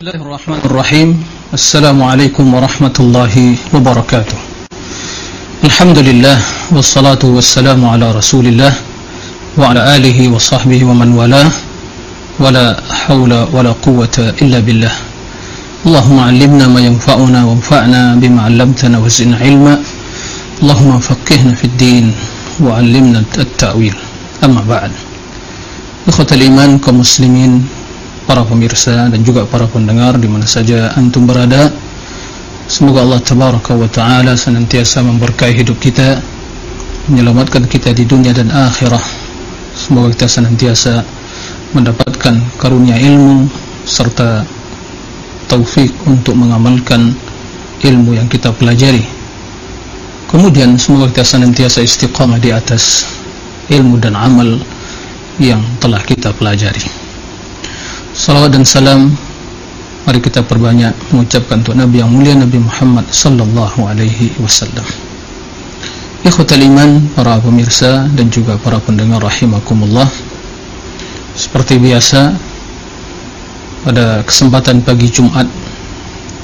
الله الرحمن الرحيم السلام عليكم ورحمة الله وبركاته الحمد لله والصلاة والسلام على رسول الله وعلى آله وصحبه ومن والاه ولا حول ولا قوة إلا بالله اللهم علمنا ما ينفعنا وانفعنا بما علمتنا وزدنا علما اللهم فقهنا في الدين وعلمنا التأويل أما بعد إخوة الإيمان كمسلمين para pemirsa dan juga para pendengar di mana saja antum berada. Semoga Allah tabaraka wa taala senantiasa memberkahi hidup kita, menyelamatkan kita di dunia dan akhirah. Semoga kita senantiasa mendapatkan karunia ilmu serta taufik untuk mengamalkan ilmu yang kita pelajari. Kemudian semoga kita senantiasa istiqamah di atas ilmu dan amal yang telah kita pelajari. Salawat dan salam Mari kita perbanyak mengucapkan untuk Nabi yang mulia Nabi Muhammad sallallahu alaihi wasallam. Ikhwatal iman, para pemirsa dan juga para pendengar rahimakumullah. Seperti biasa pada kesempatan pagi Jumat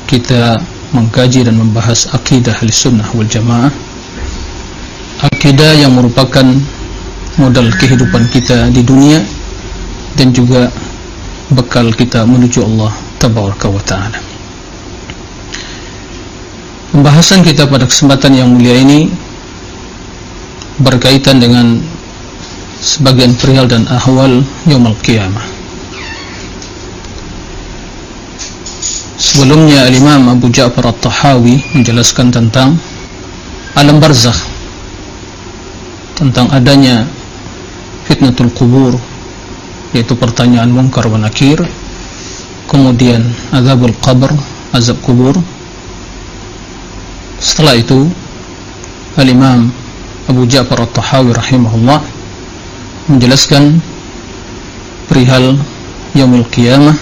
kita mengkaji dan membahas akidah Ahlussunnah wal Jamaah. Akidah yang merupakan modal kehidupan kita di dunia dan juga bekal kita menuju Allah tabaraka wa taala. Pembahasan kita pada kesempatan yang mulia ini berkaitan dengan sebagian perihal dan ahwal yaumul qiyamah. Sebelumnya Al-Imam Abu Ja'far At-Tahawi menjelaskan tentang alam barzakh tentang adanya fitnatul kubur yaitu pertanyaan mungkar wa nakir kemudian azabul qabr azab kubur. Setelah itu al-imam Abu Ja'far al-Tahawi rahimahullah menjelaskan perihal yaumul qiyamah.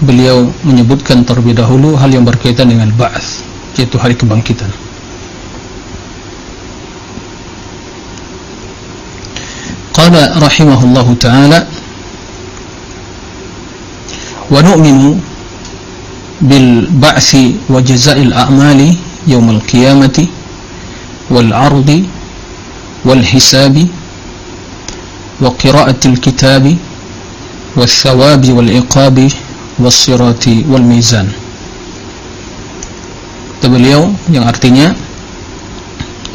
Beliau menyebutkan terlebih dahulu hal yang berkaitan dengan ba'ath yaitu hari kebangkitan قال رحمه الله تعالى ونؤمن بالبعث وجزاء الأعمال يوم القيامة والعرض والحساب وقراءة الكتاب والثواب والعقاب والصراط والميزان. Beliau yang artinya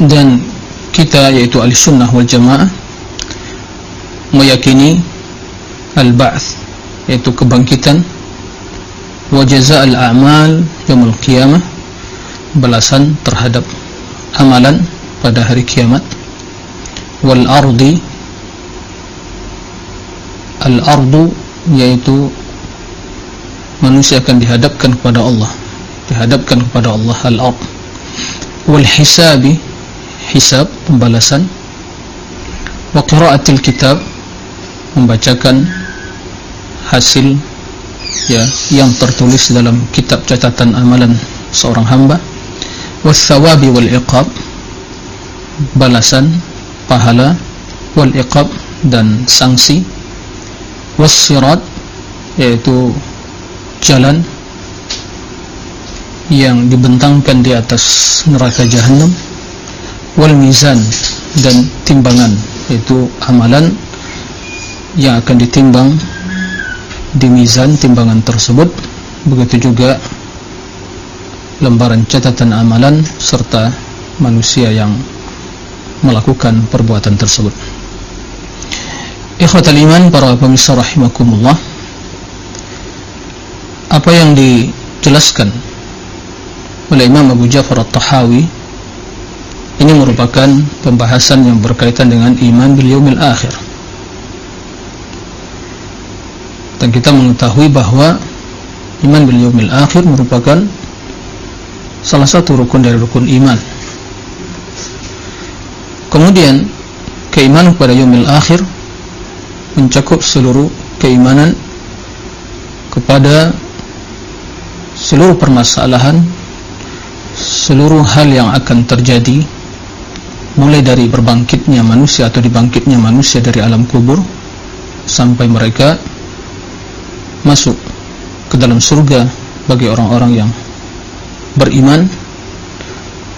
dan kita yaitu al-sunnah wal jamaah meyakini al-ba'th yaitu kebangkitan wa jazaa al-a'mal yaumul qiyamah balasan terhadap amalan pada hari kiamat wal ardi al ardu yaitu manusia akan dihadapkan kepada Allah dihadapkan kepada Allah al ard wal hisabi hisab pembalasan wa qiraatil kitab membacakan hasil ya yang tertulis dalam kitab catatan amalan seorang hamba. Wasawabi wal iqab balasan pahala wal iqab dan sanksi. Wassirat yaitu jalan yang dibentangkan di atas neraka jahanam wal mizan dan timbangan yaitu amalan yang akan ditimbang di mizan timbangan tersebut. Begitu juga lembaran catatan amalan serta manusia yang melakukan perbuatan tersebut. Ikhwatal iman para pemirsa rahimakumullah apa yang dijelaskan oleh Imam Abu Ja'far At-Tahawi ini merupakan pembahasan yang berkaitan dengan iman bil yaumil akhir dan kita mengetahui bahawa iman bil yaumil akhir merupakan salah satu rukun dari rukun iman. Kemudian keimanan kepada yaumil akhir mencakup seluruh keimanan kepada seluruh permasalahan seluruh hal yang akan terjadi mulai dari berbangkitnya manusia atau dibangkitnya manusia dari alam kubur sampai mereka masuk ke dalam surga bagi orang-orang yang beriman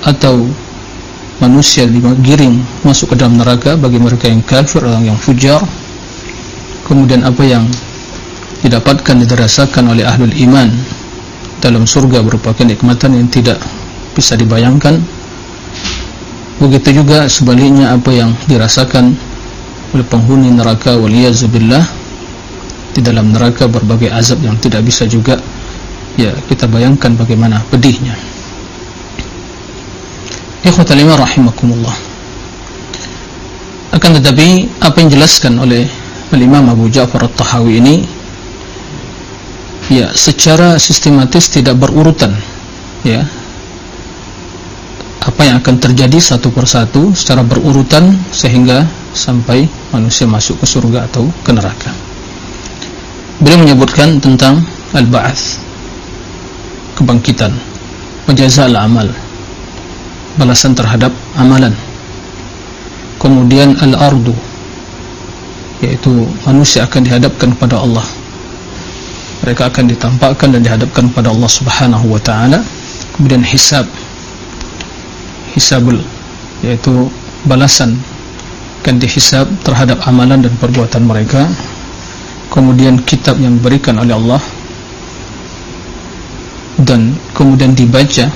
atau manusia digiring masuk ke dalam neraka bagi mereka yang kafir orang yang fujar. Kemudian apa yang didapatkan dirasakan oleh ahlul iman dalam surga berupa kenikmatan yang tidak bisa dibayangkan. Begitu juga sebaliknya apa yang dirasakan oleh penghuni neraka waliyazubillah di dalam neraka berbagai azab yang tidak bisa juga ya kita bayangkan bagaimana pedihnya. Ikhwatal iman rahimakumullah. Akan tetapi Apa yang dijelaskan oleh Al-Imam Abu Ja'far At-Tahawi ini Ya secara sistematis tidak berurutan Ya. Apa yang akan terjadi satu persatu Secara berurutan Sehingga sampai manusia masuk ke surga atau ke neraka Beliau menyebutkan tentang Al-Ba'ath Kebangkitan Majazal amal balasan terhadap amalan. Kemudian al-ardu yaitu manusia akan dihadapkan kepada Allah. Mereka akan ditampakkan dan dihadapkan kepada Allah subhanahu wa ta'ala. Kemudian hisab hisabul yaitu balasan akan dihisab terhadap amalan dan perbuatan mereka kemudian kitab yang diberikan oleh Allah dan kemudian dibaca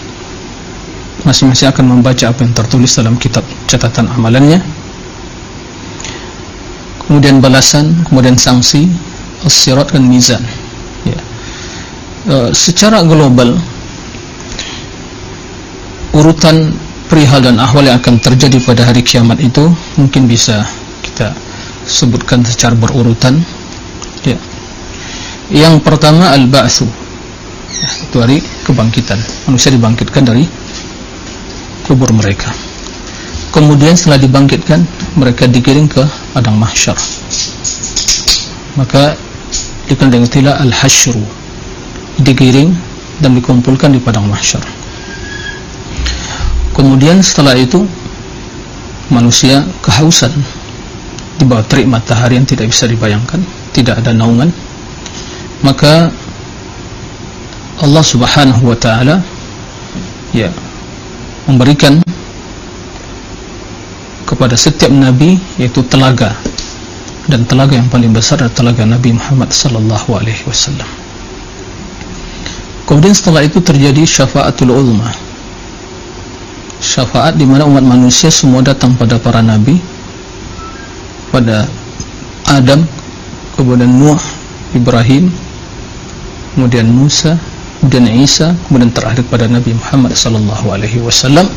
masing-masing akan membaca apa yang tertulis dalam kitab catatan amalannya kemudian balasan kemudian sanksi sirat dan mizan ya. e, secara global urutan perihal dan ahwal yang akan terjadi pada hari kiamat itu mungkin bisa kita sebutkan secara berurutan. Yang pertama al-ba'su. Itu hari kebangkitan. Manusia dibangkitkan dari kubur mereka. Kemudian setelah dibangkitkan mereka dikirim ke padang mahsyar. Maka dikenal dengan istilah al-hasyru dikirim dan dikumpulkan di padang mahsyar. Kemudian setelah itu manusia kehausan. Di bawah terik matahari yang tidak bisa dibayangkan tidak ada naungan maka Allah subhanahu wa ta'ala ya memberikan kepada setiap nabi yaitu telaga dan telaga yang paling besar adalah telaga Nabi Muhammad sallallahu alaihi wasallam. Kemudian setelah itu terjadi syafaatul ulama. Syafaat di mana umat manusia semua datang pada para nabi pada Adam, kemudian Nuh, Ibrahim, kemudian Musa, dan Isa kemudian terakhir pada Nabi Muhammad sallallahu alaihi wasallam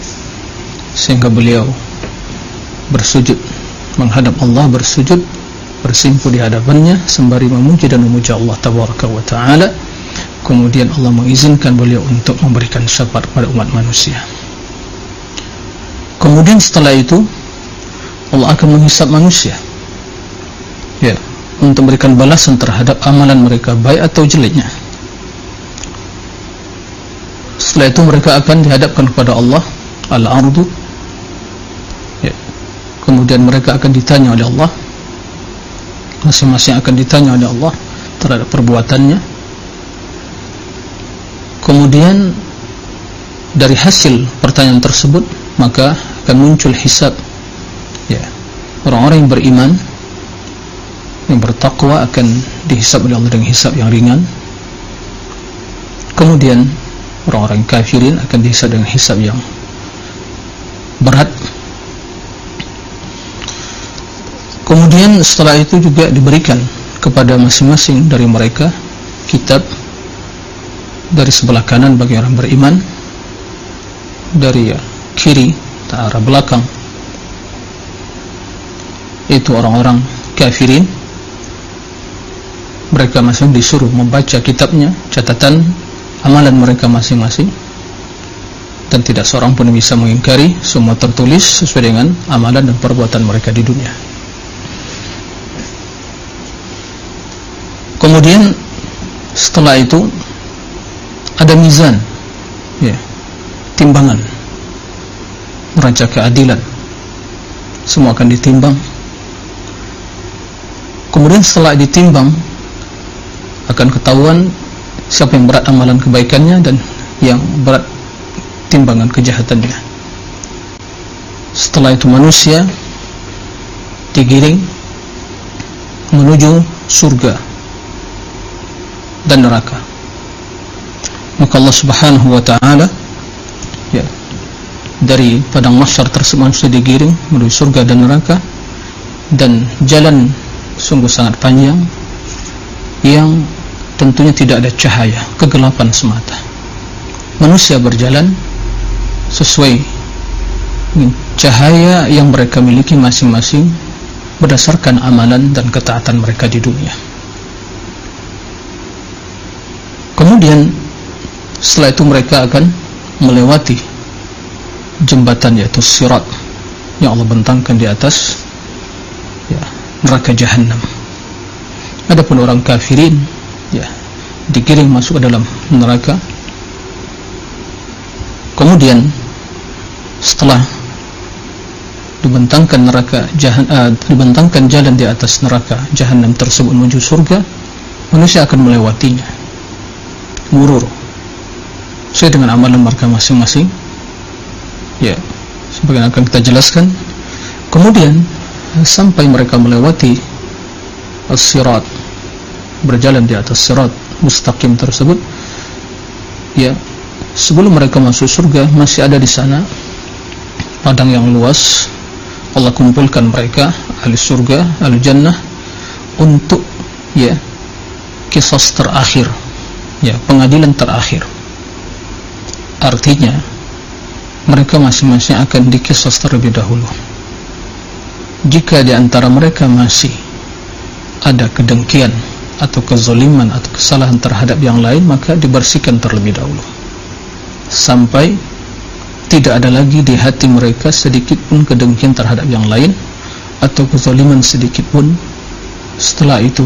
sehingga beliau bersujud menghadap Allah bersujud bersimpu di hadapannya sembari memuji dan memuja Allah tabaraka wa taala. Kemudian Allah mengizinkan beliau untuk memberikan syafaat kepada umat manusia. Kemudian setelah itu Allah akan menghisap manusia. Ya untuk memberikan balasan terhadap amalan mereka baik atau jeleknya setelah itu mereka akan dihadapkan kepada Allah al-ardu. Ya. kemudian mereka akan ditanya oleh Allah. Masing-masing akan ditanya oleh Allah terhadap perbuatannya. Kemudian dari hasil pertanyaan tersebut maka akan muncul hisab. Ya. Orang-orang yang beriman yang bertakwa akan dihisab oleh Allah dengan hisab yang ringan. Kemudian orang-orang kafirin akan dihisab dengan hisab yang berat. Kemudian setelah itu juga diberikan kepada masing-masing dari mereka kitab dari sebelah kanan bagi orang beriman dari kiri ke arah belakang. Itu orang-orang kafirin. Mereka masing disuruh membaca kitabnya catatan amalan mereka masing-masing. Dan tidak seorang pun bisa mengingkari semua tertulis sesuai dengan amalan dan perbuatan mereka di dunia. Kemudian setelah itu ada mizan ya, timbangan. Merancang keadilan. Semua akan ditimbang. Kemudian setelah ditimbang akan ketahuan siapa yang berat amalan kebaikannya dan yang berat timbangan kejahatannya. Setelah itu manusia digiring menuju surga dan neraka. Maka Allah subhanahu wa ta'ala ya, dari padang masyar tersebut manusia digiring menuju surga dan neraka dan jalan sungguh sangat panjang yang tentunya tidak ada cahaya kegelapan semata. Manusia berjalan sesuai cahaya yang mereka miliki masing-masing berdasarkan amalan dan ketaatan mereka di dunia. Kemudian setelah itu mereka akan melewati jembatan yaitu sirat yang Allah bentangkan di atas ya, neraka jahannam. Adapun orang kafirin ya. Dikirim masuk ke dalam neraka. Kemudian setelah dibentangkan neraka jahan, uh, dibentangkan jalan di atas neraka jahannam tersebut menuju surga manusia akan melewatinya. Murur. Sesuai dengan amalan mereka masing-masing. Ya. Sebagaimana akan kita jelaskan. Kemudian sampai mereka melewati as-sirat berjalan di atas sirat mustaqim tersebut ya sebelum mereka masuk surga masih ada di sana padang yang luas. Allah kumpulkan mereka ahli surga ahli jannah untuk ya kisah terakhir ya pengadilan terakhir. Artinya mereka masing-masing akan dikisah terlebih dahulu. Jika di antara mereka masih ada kedengkian atau kezaliman atau kesalahan terhadap yang lain maka dibersihkan terlebih dahulu. Sampai tidak ada lagi di hati mereka sedikit pun kedengkian terhadap yang lain atau kezaliman sedikit pun. Setelah itu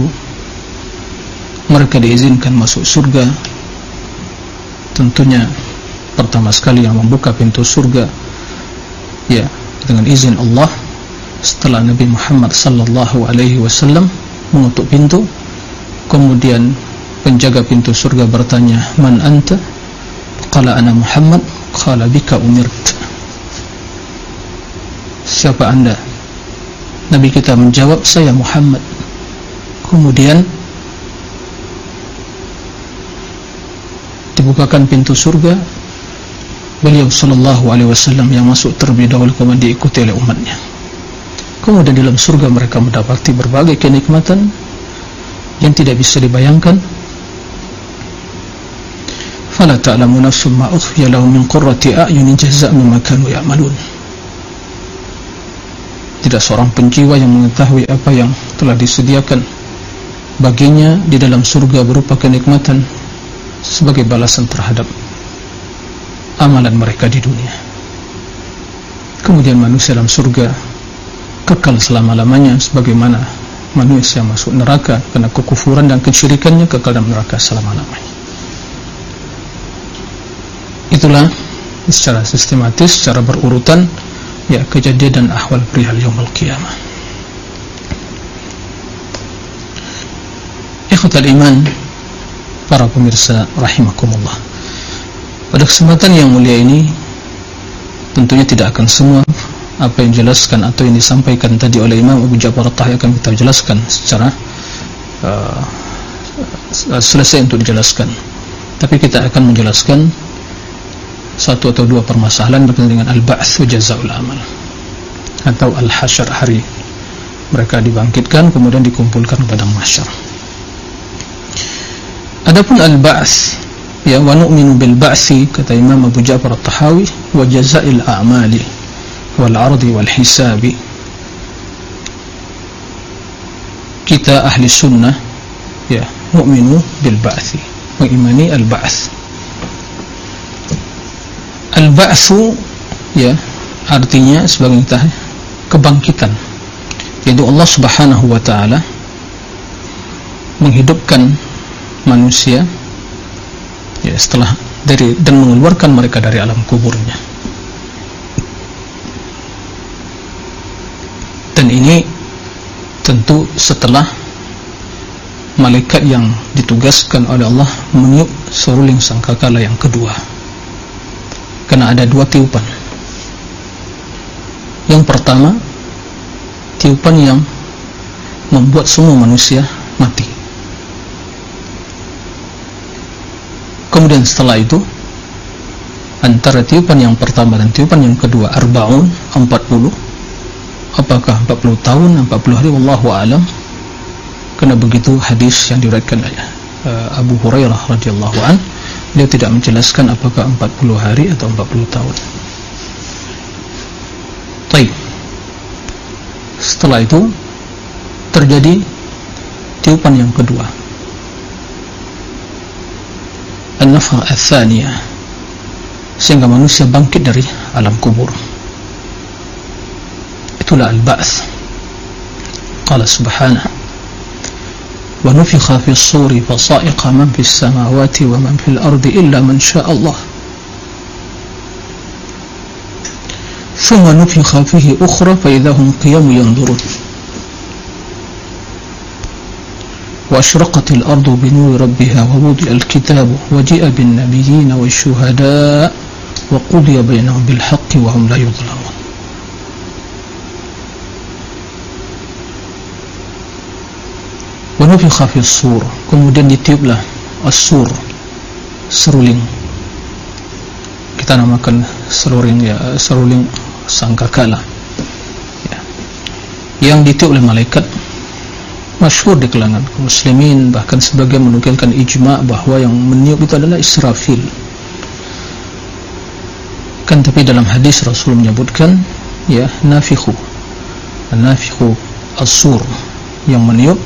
mereka diizinkan masuk surga. Tentunya pertama sekali yang membuka pintu surga ya dengan izin Allah. Setelah Nabi Muhammad sallallahu alaihi wasallam mengutuk pintu kemudian penjaga pintu surga bertanya man anta? Qala ana Muhammad. Qala bika umirt. Siapa anda? Nabi kita menjawab saya Muhammad. Kemudian dibukakan pintu surga. Beliau sallallahu alaihi wasallam yang masuk terlebih dahulu kemudian diikuti oleh umatnya. Kemudian dalam surga mereka mendapati berbagai kenikmatan yang tidak bisa dibayangkan. Fala ta'lamu nafsun ma ukhfiya lahum min qurrati a'yunin jazaa'an mimma kanu ya'malun. Tidak seorang penjiwa yang mengetahui apa yang telah disediakan baginya di dalam surga berupa kenikmatan sebagai balasan terhadap amalan mereka di dunia. Kemudian manusia dalam surga kekal selama-lamanya sebagaimana manusia masuk neraka karena kekufuran dan kesyirikannya kekal dalam neraka selama-lamanya. Itulah secara sistematis secara berurutan ya kejadian dan ahwal perihal yaumul qiyamah. Ikhwatal iman para pemirsa rahimakumullah. Pada kesempatan yang mulia ini tentunya tidak akan semua apa yang jelaskan atau yang disampaikan tadi oleh Imam Abu Ja'far At-Tahawi akan kita jelaskan secara uh, selesai untuk dijelaskan. Tapi kita akan menjelaskan satu atau dua permasalahan berkaitan dengan al-ba'ts wa jazaa'ul amal atau al-hasyar hari. Mereka dibangkitkan kemudian dikumpulkan pada mahsyar. Adapun al-ba'ts ya wa nu'minu bil ba'si kata Imam Abu Ja'far At-Tahawi wa jazaa'il a'mali wal 'ardi wal hisabi kita ahli sunnah ya nu'minu bil ba'si mengimani al ba'ts al ba'su ya artinya sebagai kita kebangkitan. Yaitu Allah Subhanahu wa taala menghidupkan manusia ya setelah dari dan mengeluarkan mereka dari alam kuburnya dan ini tentu setelah malaikat yang ditugaskan oleh Allah meniup seruling sangkakala yang kedua. Karena ada dua tiupan. Yang pertama tiupan yang membuat semua manusia mati. Kemudian setelah itu antara tiupan yang pertama dan tiupan yang kedua arba'un 40 apakah 40 tahun 40 hari? Wallahu alam. Kena begitu hadis yang diriwayatkan oleh uh, Abu Hurairah radhiyallahu an dia tidak menjelaskan apakah 40 hari atau 40 tahun. Baik. Setelah itu terjadi tiupan yang kedua. An-nafah al-thaniyah sehingga manusia bangkit dari alam kubur ابتلع البعث قال سبحانه ونفخ في الصور فصائق من في السماوات ومن في الأرض إلا من شاء الله. ثم نفخ فيه أخرى فإذا هم قيام ينظرون. وأشرقت الأرض بنور ربها ووضع الكتاب وجيء بالنبيين والشهداء وقضي بينهم بالحق وهم لا يظلمون. Wanufikha fi sur. Kemudian ditiuplah as-sur. Seruling. Kita namakan seruling ya seruling sangkakala ya. yang ditiup oleh malaikat masyhur di kalangan muslimin bahkan sebagian menukilkan ijma' bahwa yang meniup itu adalah Israfil. Kan tapi dalam hadis Rasul menyebutkan ya nafikhu. Nafikhu as-sur. Yang meniup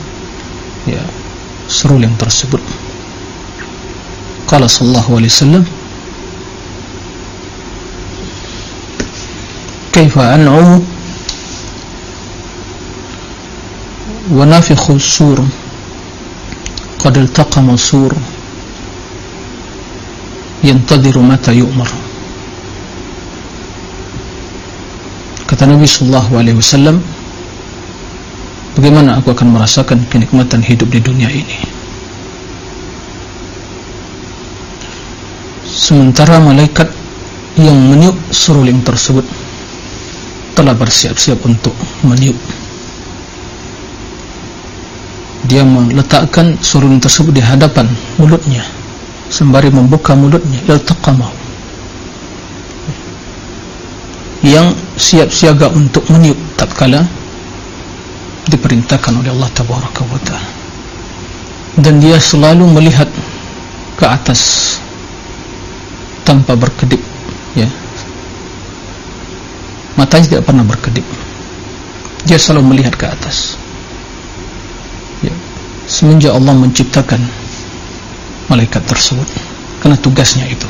ya seruling tersebut qala sallallahu alaihi wasallam kaifa an'u wa nafikhu sur qad iltaqama sur yantadhiru mata yu'mar kata Nabi sallallahu alaihi wasallam bagaimana aku akan merasakan kenikmatan hidup di dunia ini? Sementara malaikat yang meniup seruling tersebut telah bersiap-siap untuk meniup. Dia meletakkan seruling tersebut di hadapan mulutnya sembari membuka mulutnya. Iltaqamahu. Yang siap siaga untuk meniup tatkala diperintahkan oleh Allah Tabaraka wa Ta'ala. Dan dia selalu melihat ke atas tanpa berkedip ya. Matanya tidak pernah berkedip. Dia selalu melihat ke atas. Ya. Semenjak Allah menciptakan malaikat tersebut karena tugasnya itu.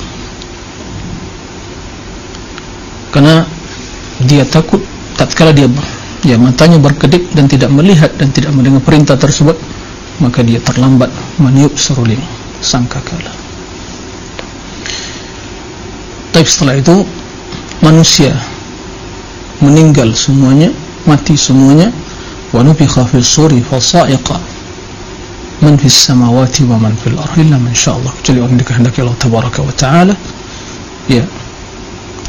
Karena dia takut tatkala dia ya matanya berkedip dan tidak melihat dan tidak mendengar perintah tersebut maka dia terlambat meniup seruling sangkakala. Tapi setelah itu manusia meninggal semuanya mati semuanya. Wa nufikha fis suri fa sa'iqa man fis samawati wa man fil ardi illa man syaa Allah. Kecuali orang dikehendaki Allah tabaraka wa taala. Ya.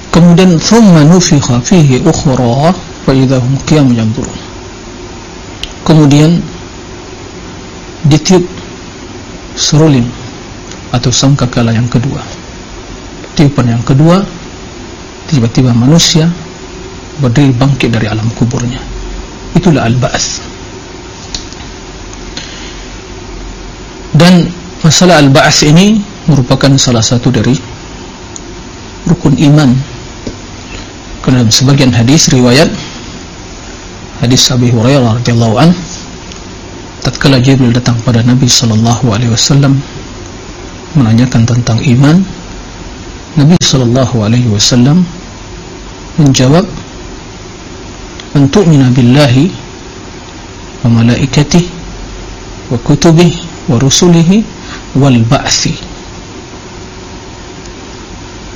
Kemudian thumma nufikha fihi ukhra faidahum qiyam yanzurun kemudian ditiup seruling atau sangkakala yang kedua. Tiupan yang kedua tiba-tiba manusia berdiri bangkit dari alam kuburnya. Itulah al-ba'as. Dan masalah al-ba'as ini merupakan salah satu dari rukun iman. Kerana sebagian hadis riwayat hadis Abi Hurairah radhiyallahu an tatkala Jibril datang pada Nabi sallallahu alaihi wasallam menanyakan tentang iman Nabi sallallahu alaihi wasallam menjawab an tu'mina billahi wa malaikatihi wa kutubihi wa rusulihi wal ba'thi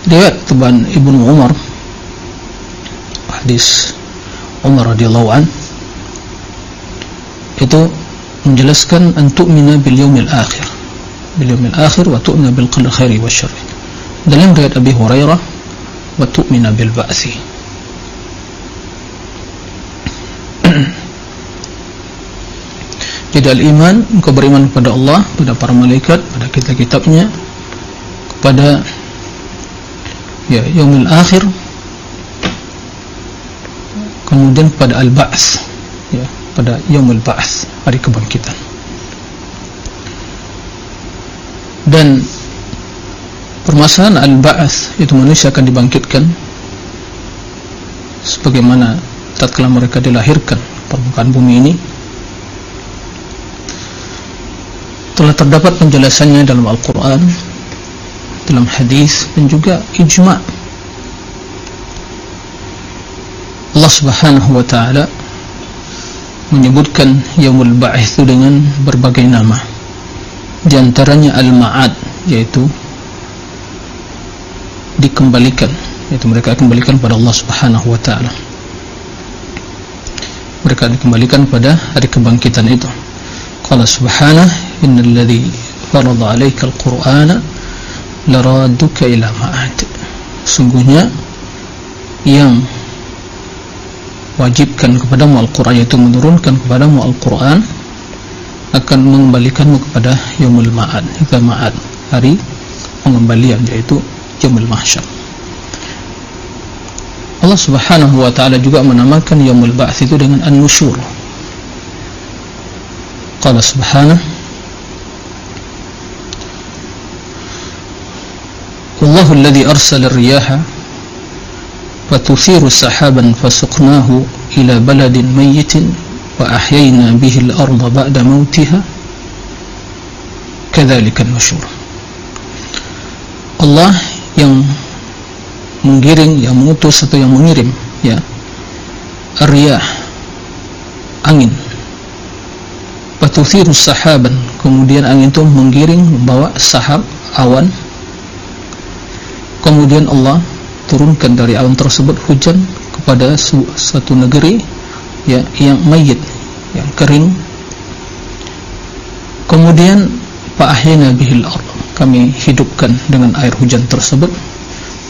Dia teban Ibnu Umar hadis Umar radhiyallahu an itu menjelaskan antu'mina bil yaumil akhir. Bil yaumil akhir wa tu'mina bil qadri khairi wa syarri. Dalam riwayat Abi Hurairah wa tu'mina bil ba'si. Jadi al-iman engkau beriman kepada Allah kepada para malaikat pada kitab-kitabnya kepada ya yaumil akhir kemudian pada al-ba'ts ya pada yaumul ba'ts hari kebangkitan. Dan permasalahan al-ba'ts itu manusia akan dibangkitkan sebagaimana tatkala mereka dilahirkan permukaan bumi ini telah terdapat penjelasannya dalam Al-Quran dalam hadis dan juga ijma' Allah subhanahu wa ta'ala menyebutkan yaumul ba'ith itu dengan berbagai nama. Di antaranya al-ma'ad yaitu dikembalikan yaitu mereka kembalikan pada Allah subhanahu wa ta'ala. Mereka dikembalikan pada hari kebangkitan itu. Qala subhanahu innal ladhi farada alaika al-qur'ana laraduka ila ma'ad. Sungguhnya yang wajibkan kepadamu Al-Quran yaitu menurunkan kepadamu Al-Quran akan mengembalikanmu kepada Yomul Ma'ad itu Ma'ad hari pengembalian yaitu Yomul Mahsyar Allah subhanahu wa ta'ala juga menamakan Yomul Ba'ath itu dengan An-Nushur Qala subhanahu والله الذي أرسل الرياح فتثير سحابا فسقناه إلى بلد ميت وأحيينا به الأرض بعد موتها كذلك النشور Allah yang menggiring, yang mengutus atau yang mengirim ya riyah angin patuthiru sahaban kemudian angin itu menggiring membawa sahab awan kemudian Allah turunkan dari awan tersebut hujan kepada suatu negeri ya, yang mayit yang kering. Kemudian fa'ahyana bihil ardh kami hidupkan dengan air hujan tersebut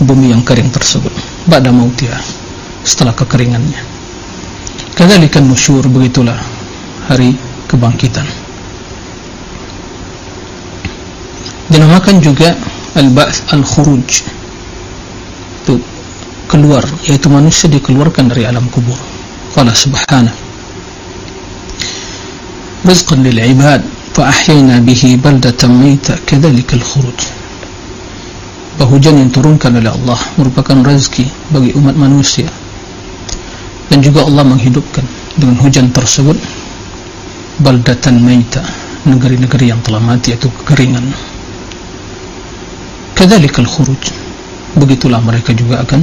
bumi yang kering tersebut ba'da mautiha setelah kekeringannya. Kadzalikan nusyur begitulah hari kebangkitan. Dinamakan juga al-ba'ts al-khuruj. itu keluar yaitu manusia dikeluarkan dari alam kubur. Qala subhanahu. Rizqan lil ibad fa ahyayna bihi baldatan mayta kadzalika al khuruj hujan yang turunkan oleh Allah merupakan rezeki bagi umat manusia. Dan juga Allah menghidupkan dengan hujan tersebut baldatan mayta negeri-negeri yang telah mati atau kekeringan. Kadzalika al khuruj begitulah mereka juga akan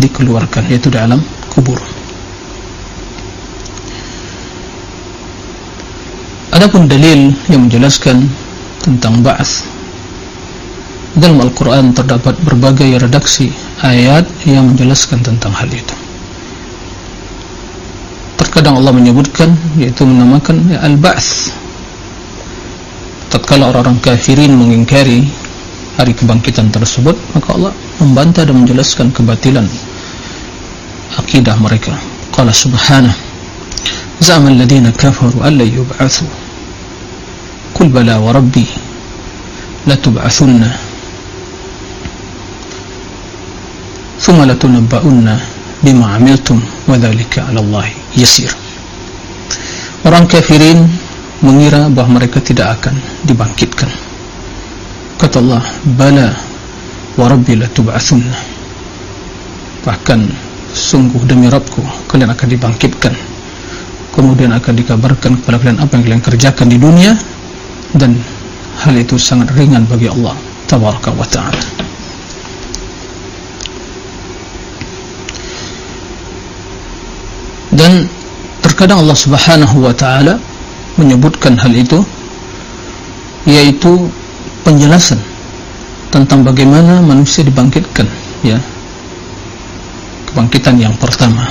dikeluarkan yaitu dalam kubur. Adapun dalil yang menjelaskan tentang ba'ath dalam Al-Quran terdapat berbagai redaksi ayat yang menjelaskan tentang hal itu. Terkadang Allah menyebutkan yaitu menamakan ya, Al-Ba'ath tatkala orang-orang kafirin mengingkari hari kebangkitan tersebut maka Allah membantah dan menjelaskan kebatilan akidah mereka. Qala subhanahu za'ama alladhina kafaru alla yub'atsu qul bala wa rabbi la tub'athunna. Thumma la tunabba'unna bima 'amiltum wa dhalika 'ala Allah yasir. Orang kafirin mengira bahawa mereka tidak akan dibangkitkan. Kata Allah bala wa rabbi la tub'atsunna bahkan sungguh demi Rabbku kalian akan dibangkitkan. Kemudian akan dikabarkan kepada kalian apa yang kalian kerjakan di dunia dan hal itu sangat ringan bagi Allah tabaraka wa ta'ala. Dan terkadang Allah subhanahu wa ta'ala menyebutkan hal itu yaitu penjelasan tentang bagaimana manusia dibangkitkan ya kebangkitan yang pertama.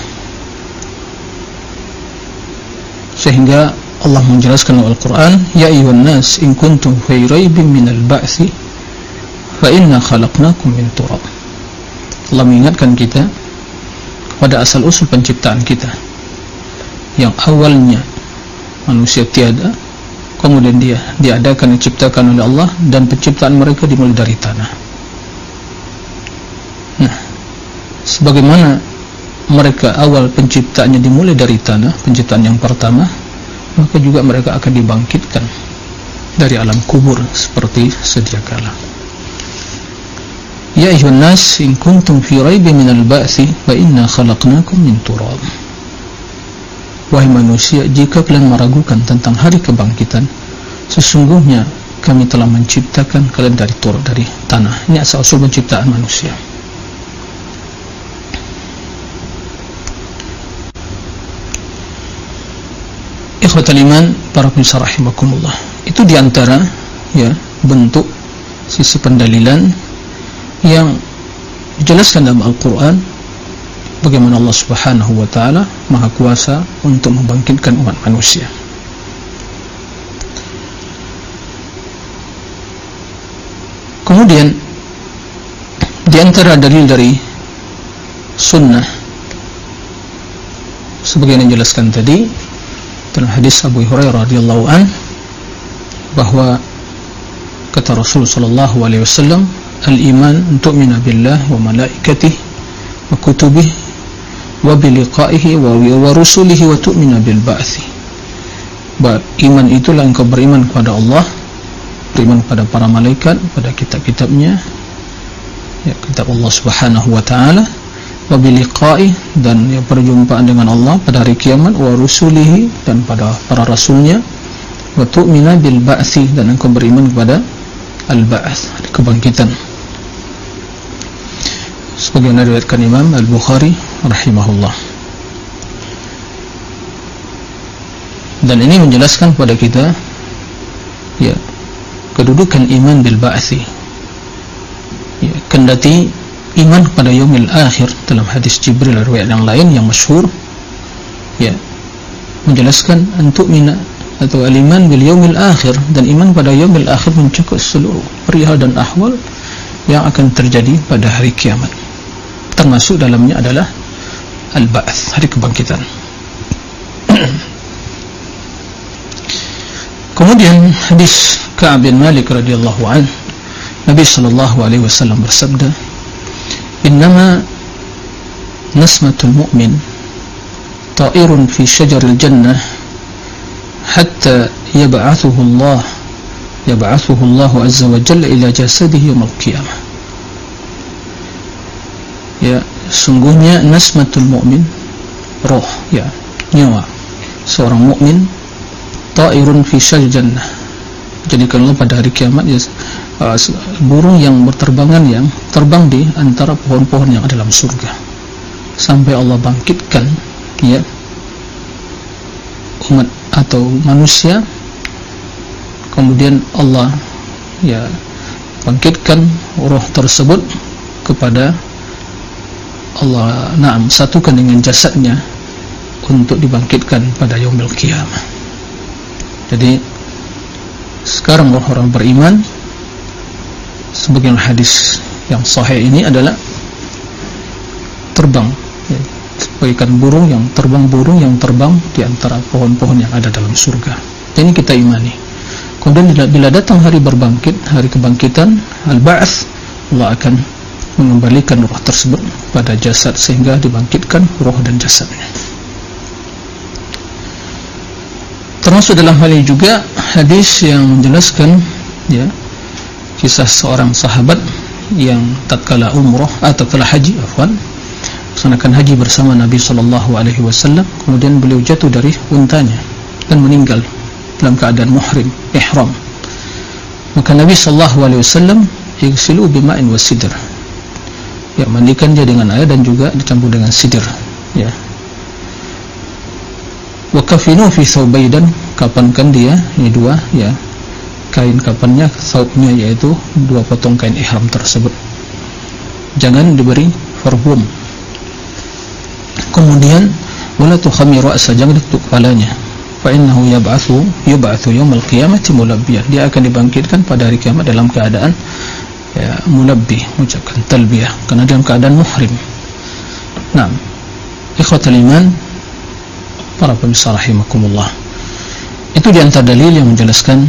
Sehingga Allah menjelaskan dalam Al-Quran Ya ayuhan nas in kuntum fi raibin minal ba'thi fa inna khalaqnakum min turab. Allah mengingatkan kita pada asal usul penciptaan kita. Yang awalnya manusia tiada kemudian dia diadakan diciptakan oleh Allah dan penciptaan mereka dimulai dari tanah nah sebagaimana mereka awal penciptaannya dimulai dari tanah penciptaan yang pertama maka juga mereka akan dibangkitkan dari alam kubur seperti sedia kala Ya ayuhan nas in kuntum fi raibin minal ba'thi fa inna khalaqnakum min turab Wahai manusia, jika kalian meragukan tentang hari kebangkitan, sesungguhnya kami telah menciptakan kalian dari turut dari tanah. Ini asal-usul penciptaan manusia. Ikhwatal iman, para pemirsa rahimakumullah. Itu diantara ya bentuk sisi pendalilan yang dijelaskan dalam Al-Quran bagaimana Allah Subhanahu wa taala Maha Kuasa untuk membangkitkan umat manusia. Kemudian di antara dalil dari sunnah sebagaimana dijelaskan tadi dalam hadis Abu Hurairah radhiyallahu an bahwa kata Rasul sallallahu alaihi wasallam al-iman untuk minabillah wa malaikatihi wa kutubihi wa biliqaihi wa wa rusulihi wa tu'minu bil ba'thi. Iman itulah engkau beriman kepada Allah, beriman kepada para malaikat, pada kitab-kitabnya, ya kitab Allah Subhanahu wa taala, wa biliqaihi dan ya perjumpaan dengan Allah pada hari kiamat, wa rusulihi dan pada para rasulnya, wa tu'minu bil ba'thi dan engkau beriman kepada al-ba'ts, kebangkitan. Sebagaimana diriwayatkan Imam Al-Bukhari rahimahullah. Dan ini menjelaskan kepada kita ya kedudukan iman bil ba'thi ya kendati iman kepada yaumil akhir dalam hadis Jibril riwayat yang lain yang masyhur. Ya. Menjelaskan untuk mina atau al-iman bil yaumil akhir dan iman pada yaumil akhir mencakup seluruh perihal dan ahwal yang akan terjadi pada hari kiamat. Termasuk dalamnya adalah al-ba'ats hari kebangkitan. Kemudian hadis Ka'ab bin Malik radhiyallahu an. Nabi sallallahu alaihi wasallam bersabda nasmatul mu'min ta'irun fi syajaril jannah hatta yab'athuhu Allah yab'athuhu Allah azza wa jalla ila jasadihi yawm al-qiyamah ya sungguhnya nasmatul mu'min roh ya nyawa. Seorang mukmin ta'irun fi syal jannah jadi kalau pada hari kiamat ya uh, burung yang berterbangan yang terbang di antara pohon-pohon yang ada dalam surga. Sampai Allah bangkitkan ya umat atau manusia. Kemudian Allah ya bangkitkan roh tersebut kepada Allah. Naam satukan dengan jasadnya untuk dibangkitkan pada yaumil qiyamah. Jadi sekarang orang beriman sebagian hadis yang sahih ini adalah terbang ya, sebagaikan burung yang terbang burung yang terbang di antara pohon-pohon yang ada dalam surga. Ini kita imani. Kemudian bila datang hari berbangkit, hari kebangkitan, al-ba'ats, Allah akan mengembalikan roh tersebut pada jasad sehingga dibangkitkan roh dan jasadnya termasuk dalam hal ini juga hadis yang menjelaskan ya kisah seorang sahabat yang tatkala umrah atau telah haji afwan melaksanakan haji bersama Nabi sallallahu alaihi wasallam. Kemudian beliau jatuh dari untanya dan meninggal dalam keadaan muhrim ihram. Maka Nabi sallallahu alaihi wasallam yagsilu bima'in wasidr ya mandikan dia dengan air dan juga dicampur dengan sidir ya. Wa kafinu fi thawbaydan kapankan dia ini dua ya kain kapannya thawbnya yaitu dua potong kain ihram tersebut. Jangan diberi farbum kemudian wala tukhami ra'sa jangan ditutup kepalanya. Fa innahu yab'atsu yub'atsu yaumil qiyamati mulabbiyan dia akan dibangkitkan pada hari kiamat dalam keadaan ya mulabbi mengucapkan talbiyah. Karena dalam keadaan muhrim. Nah ikhwatul iman para pemirsa rahimakumullah. Itu di antara dalil yang menjelaskan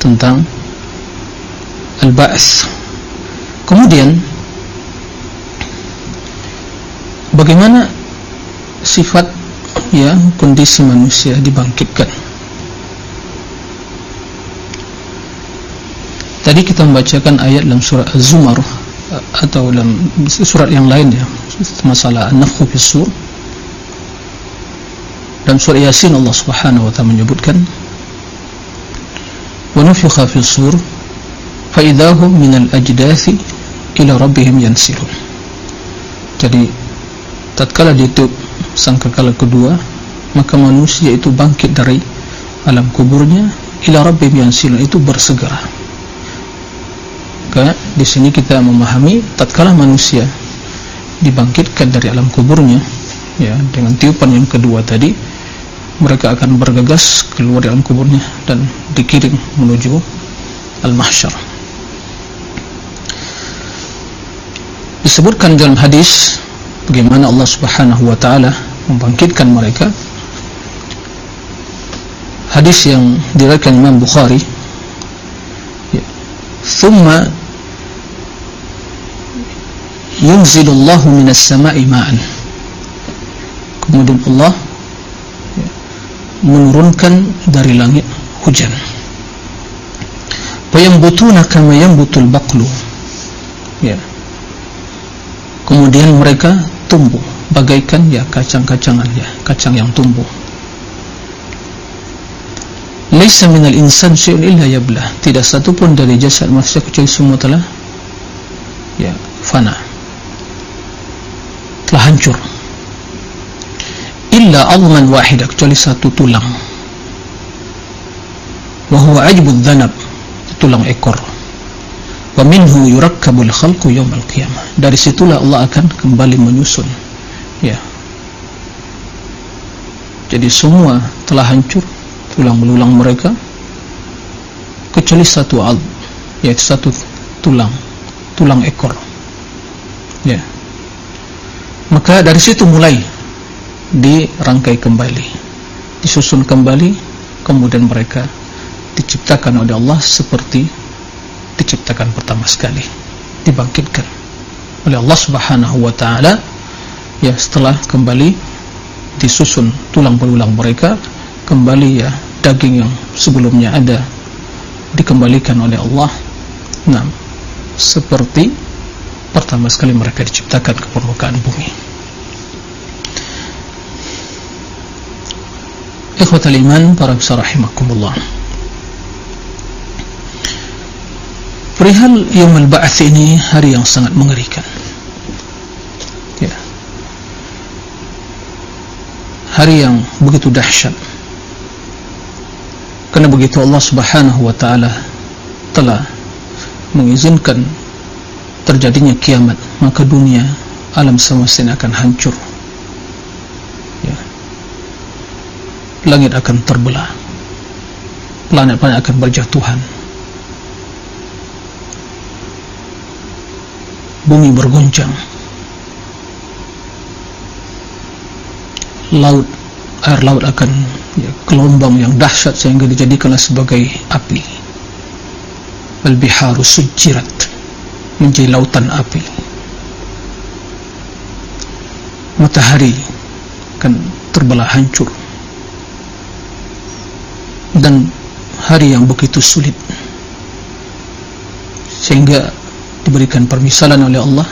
tentang al-ba'ts kemudian bagaimana sifat ya kondisi manusia dibangkitkan? Tadi kita membacakan ayat dalam surat Az-Zumar atau dalam surat yang lain ya masalah an-nafkhu fis sur dalam surah Yasin Allah Subhanahu wa taala menyebutkan nufikha fis sur fa idahum minal ajdathi ila rabbihim yansilun jadi tatkala ditutup sangkakala kedua maka manusia itu bangkit dari alam kuburnya ila rabbim yansilun. Itu bersegera. Maka di sini kita memahami tatkala manusia dibangkitkan dari alam kuburnya ya dengan tiupan yang kedua tadi mereka akan bergegas keluar dari alam kuburnya dan dikirim menuju al-mahsyar. Disebutkan dalam hadis bagaimana Allah Subhanahu wa taala membangkitkan mereka. Hadis yang diriwayatkan Imam Bukhari ya thumma yunzilu Allah minas sama'i ma'an. Kemudian Allah menurunkan dari langit hujan. Fayambutuna kama yambutul baqlu ya. Kemudian mereka tumbuh. Bagaikan ya kacang-kacangan ya kacang yang tumbuh. Laisa minal insan syai'un illa yablah. Tidak satu pun dari jasad manusia kecuali semua telah ya fana. Telah hancur illa alman wahidah kecuali satu tulang. Wa huwa ajbud dhanab tulang ekor. Wa minhu yurakkabul khalqu yawmal qiyamah. Dari situlah Allah akan kembali menyusun. Ya. Jadi semua telah hancur tulang belulang mereka kecuali satu al yaitu satu tulang tulang ekor. Ya. Maka dari situ mulai dirangkai kembali disusun kembali kemudian mereka diciptakan oleh Allah seperti diciptakan pertama sekali dibangkitkan oleh Allah subhanahu wa ta'ala. Ya setelah kembali disusun tulang belulang mereka kembali ya daging yang sebelumnya ada dikembalikan oleh Allah. Nah seperti pertama sekali mereka diciptakan ke permukaan bumi ikhwatal iman para rahimakumullah Perihal Yawmal Ba'ath ini hari yang sangat mengerikan. Ya. Hari yang begitu dahsyat. Karena begitu Allah Subhanahu wa taala telah mengizinkan terjadinya kiamat, maka dunia alam semesta akan hancur. Langit akan terbelah. Planet-planet akan berjatuhan. bumi berguncang laut air laut akan ya, gelombang yang dahsyat sehingga dijadikanlah sebagai api al-biharu sujirat menjadi lautan api matahari akan terbelah hancur dan hari yang begitu sulit. Sehingga diberikan permisalan oleh Allah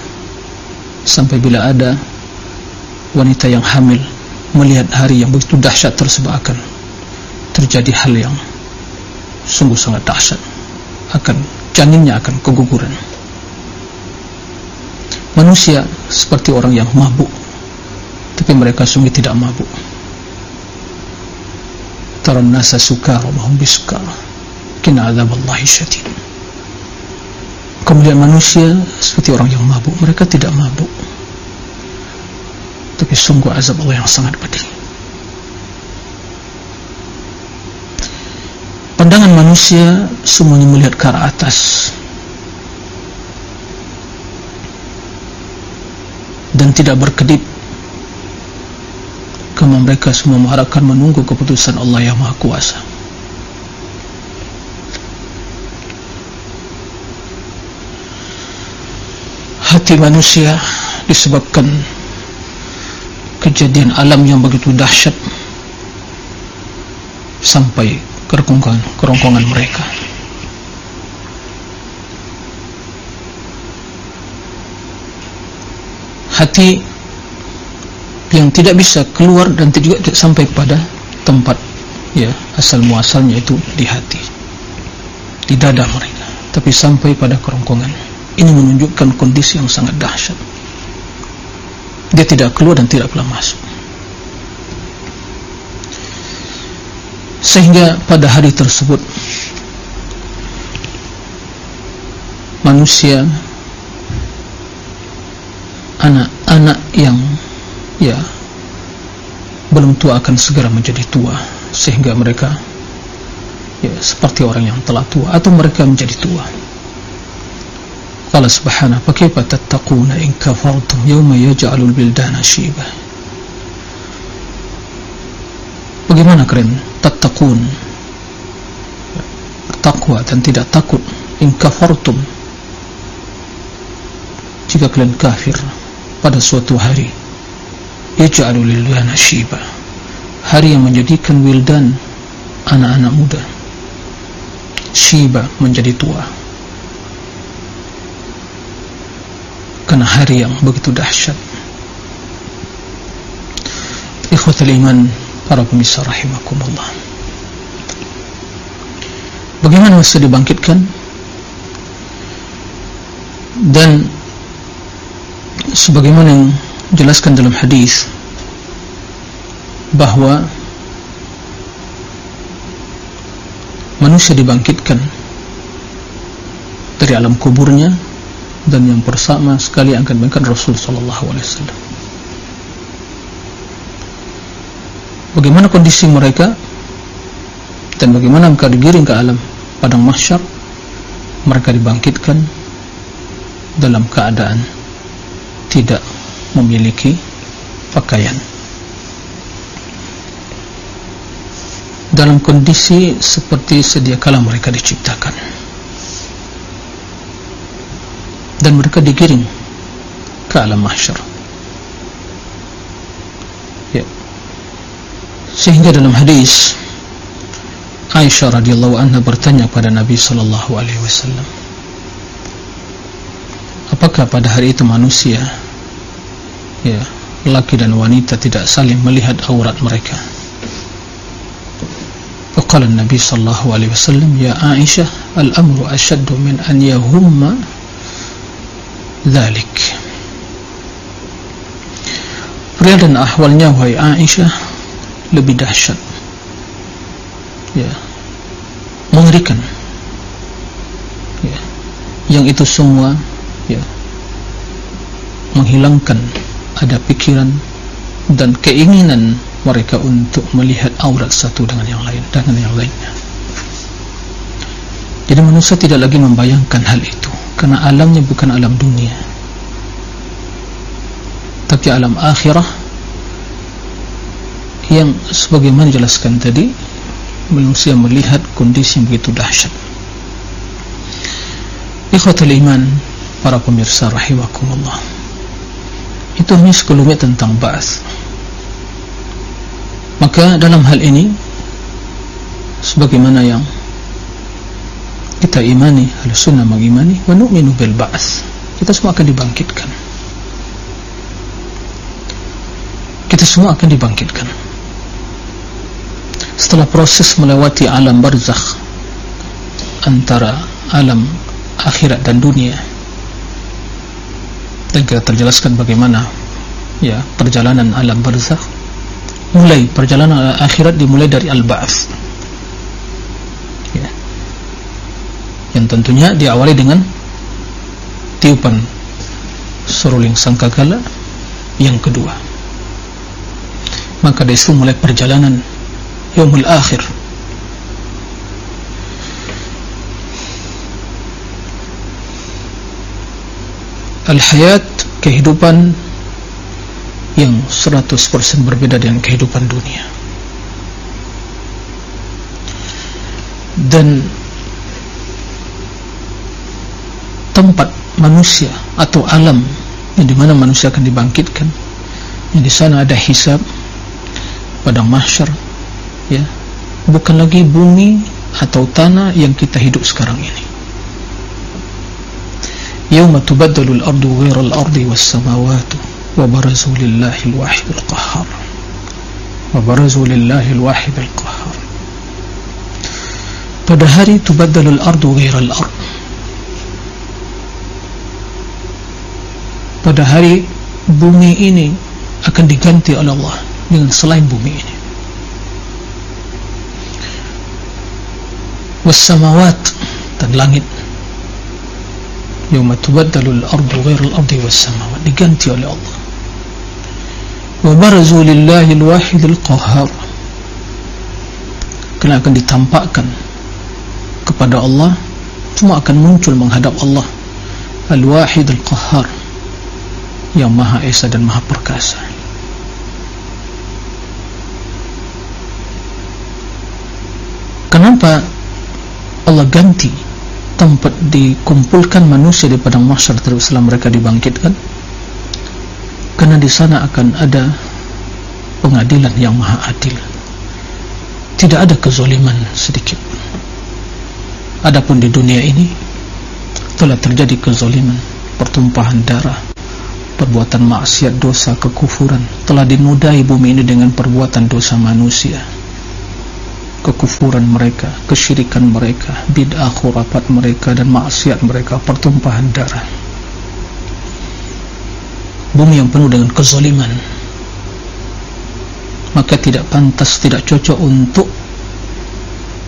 sampai bila ada wanita yang hamil melihat hari yang begitu dahsyat tersebut akan terjadi hal yang sungguh sangat dahsyat. Akan janinnya akan keguguran. Manusia seperti orang yang mabuk tapi mereka sungguh tidak mabuk taran nasa sukar wa hum bisukar kina azab Allah syadid kemudian manusia seperti orang yang mabuk mereka tidak mabuk. Tapi sungguh azab Allah yang sangat pedih. Pandangan manusia semuanya melihat ke arah atas. Dan tidak berkedip kerana mereka semua mengharapkan menunggu keputusan Allah yang Maha Kuasa. Hati manusia disebabkan kejadian alam yang begitu dahsyat sampai kerongkongan kerongkongan mereka. Hati yang tidak bisa keluar dan tidak sampai pada tempat ya asal muasalnya itu di hati di dada mereka tapi sampai pada kerongkongan. Ini menunjukkan kondisi yang sangat dahsyat. Dia tidak keluar dan tidak pula masuk. Sehingga pada hari tersebut manusia anak-anak yang ya. Belum tua akan segera menjadi tua sehingga mereka ya seperti orang yang telah tua atau mereka menjadi tua. Allah subhanahu wa kaifa tattaquna in kafartum yawma yaj'alul bildana shiba? Bagaimana kalian tattaqun? Takwa dan tidak takut. In kafartum. Jika kalian kafir pada suatu hari yaj'alu lilwana shiba hari yang menjadikan wildan anak-anak muda. Shiba menjadi tua. Karena hari yang begitu dahsyat. Ikhwatul iman para pemirsa rahimakumullah. Bagaimana masa dibangkitkan? Dan sebagaimana yang jelaskan dalam hadis bahawa manusia dibangkitkan dari alam kuburnya dan yang bersama sekali akan bangkit Rasul sallallahu alaihi wasallam. Bagaimana kondisi mereka dan bagaimana mereka digiring ke alam padang mahsyar mereka dibangkitkan dalam keadaan tidak memiliki pakaian. Dalam kondisi seperti sedia kala mereka diciptakan. Dan mereka digiring ke alam mahsyar. Ya. sehingga dalam hadis Aisyah radhiyallahu anha bertanya kepada Nabi sallallahu alaihi wasallam apakah pada hari itu manusia ya laki dan wanita tidak saling melihat aurat mereka. Faqala nabi sallallahu alaihi wasallam ya aisyah al-amru ashaddu min an yahumma dhalik. Pria dan ahwalnya wahai aisyah lebih dahsyat. Ya mengerikan. Ya yang itu semua ya menghilangkan ada pikiran dan keinginan mereka untuk melihat aurat satu dengan yang lain dengan yang lainnya. Jadi manusia tidak lagi membayangkan hal itu karena alamnya bukan alam dunia. Tapi alam akhirah yang sebagaimana jelaskan tadi manusia melihat kondisi yang begitu dahsyat. Ikhwatul iman para pemirsa rahimakumullah itu sekelumit tentang ba'as. Maka dalam hal ini sebagaimana yang kita imani al-sunnah mengimani wa nu'minu bil ba'as. Kita semua akan dibangkitkan. Kita semua akan dibangkitkan. Setelah proses melewati alam barzakh antara alam akhirat dan dunia kita terjelaskan bagaimana ya perjalanan alam barzakh. Mulai perjalanan akhirat dimulai dari al-ba'ats. Ya. yang tentunya diawali dengan tiupan seruling sangkakala yang kedua. Maka dari situ mulai perjalanan yaumul akhir al-hayat kehidupan yang 100% berbeda dengan kehidupan dunia. Dan tempat manusia atau alam yang di mana manusia akan dibangkitkan yang di sana ada hisab pada mahsyar ya. Bukan lagi bumi atau tanah yang kita hidup sekarang ini yawma tubaddalu al-ardu ghayra al-ardi was-samawati wa barazu lillahi al-wahid al-qahhar wa barazu lillahi al-wahid al-qahhar pada hari tubaddalu al-ardu ghayra al-ard pada hari bumi ini akan diganti oleh Allah dengan selain bumi ini was-samawat dan langit yawma tubaddalu al-ardu ghayra al-ardi was-samawat diganti oleh Allah. wa barazu lillahi al-wahid al-qahhar kena akan ditampakkan kepada Allah cuma akan muncul menghadap Allah al-wahid al-qahhar yang maha esa dan maha perkasa. Kenapa Allah ganti tempat dikumpulkan manusia di padang mahsyar setelah mereka dibangkitkan karena di sana akan ada pengadilan yang maha adil. Tidak ada kezaliman sedikit. Adapun di dunia ini telah terjadi kezaliman pertumpahan darah perbuatan maksiat dosa kekufuran telah dinudai bumi ini dengan perbuatan dosa manusia kekufuran mereka, kesyirikan mereka, bid'ah khurafat mereka dan maksiat mereka, pertumpahan darah. Bumi yang penuh dengan kezaliman. Maka tidak pantas, tidak cocok untuk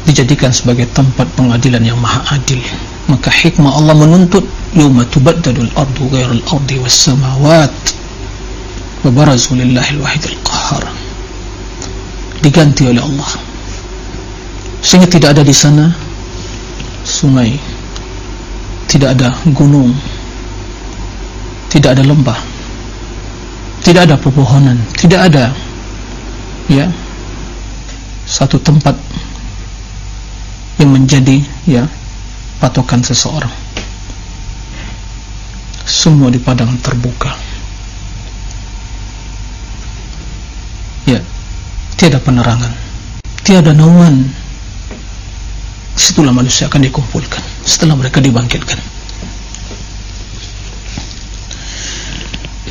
dijadikan sebagai tempat pengadilan yang maha adil. Maka hikmah Allah menuntut yawma tubaddalul ardu ghairal ardi was samawat wa barazu lillahi al-wahid al-qahhar. Diganti oleh Allah sehingga tidak ada di sana sungai tidak ada gunung tidak ada lembah tidak ada pepohonan tidak ada ya satu tempat yang menjadi ya patokan seseorang. Semua di padang terbuka. Ya tiada penerangan tiada naungan Setelah manusia akan dikumpulkan. Setelah mereka dibangkitkan.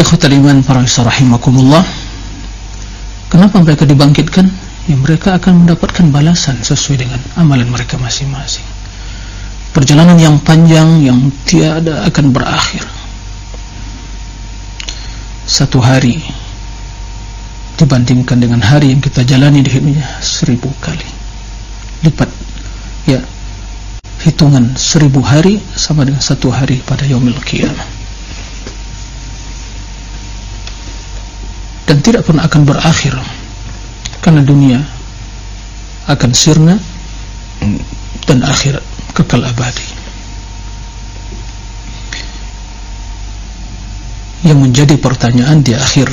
Ikhwatal iman para rahimakumullah. Kenapa mereka dibangkitkan? Ya mereka akan mendapatkan balasan sesuai dengan amalan mereka masing-masing. Perjalanan yang panjang yang tiada akan berakhir. Satu hari dibandingkan dengan hari yang kita jalani di hidupnya seribu kali. Lipat ya hitungan seribu hari sama dengan satu hari pada yaumil qiyamah. Dan tidak pernah akan berakhir karena dunia akan sirna dan akhirat kekal abadi. Yang menjadi pertanyaan di akhir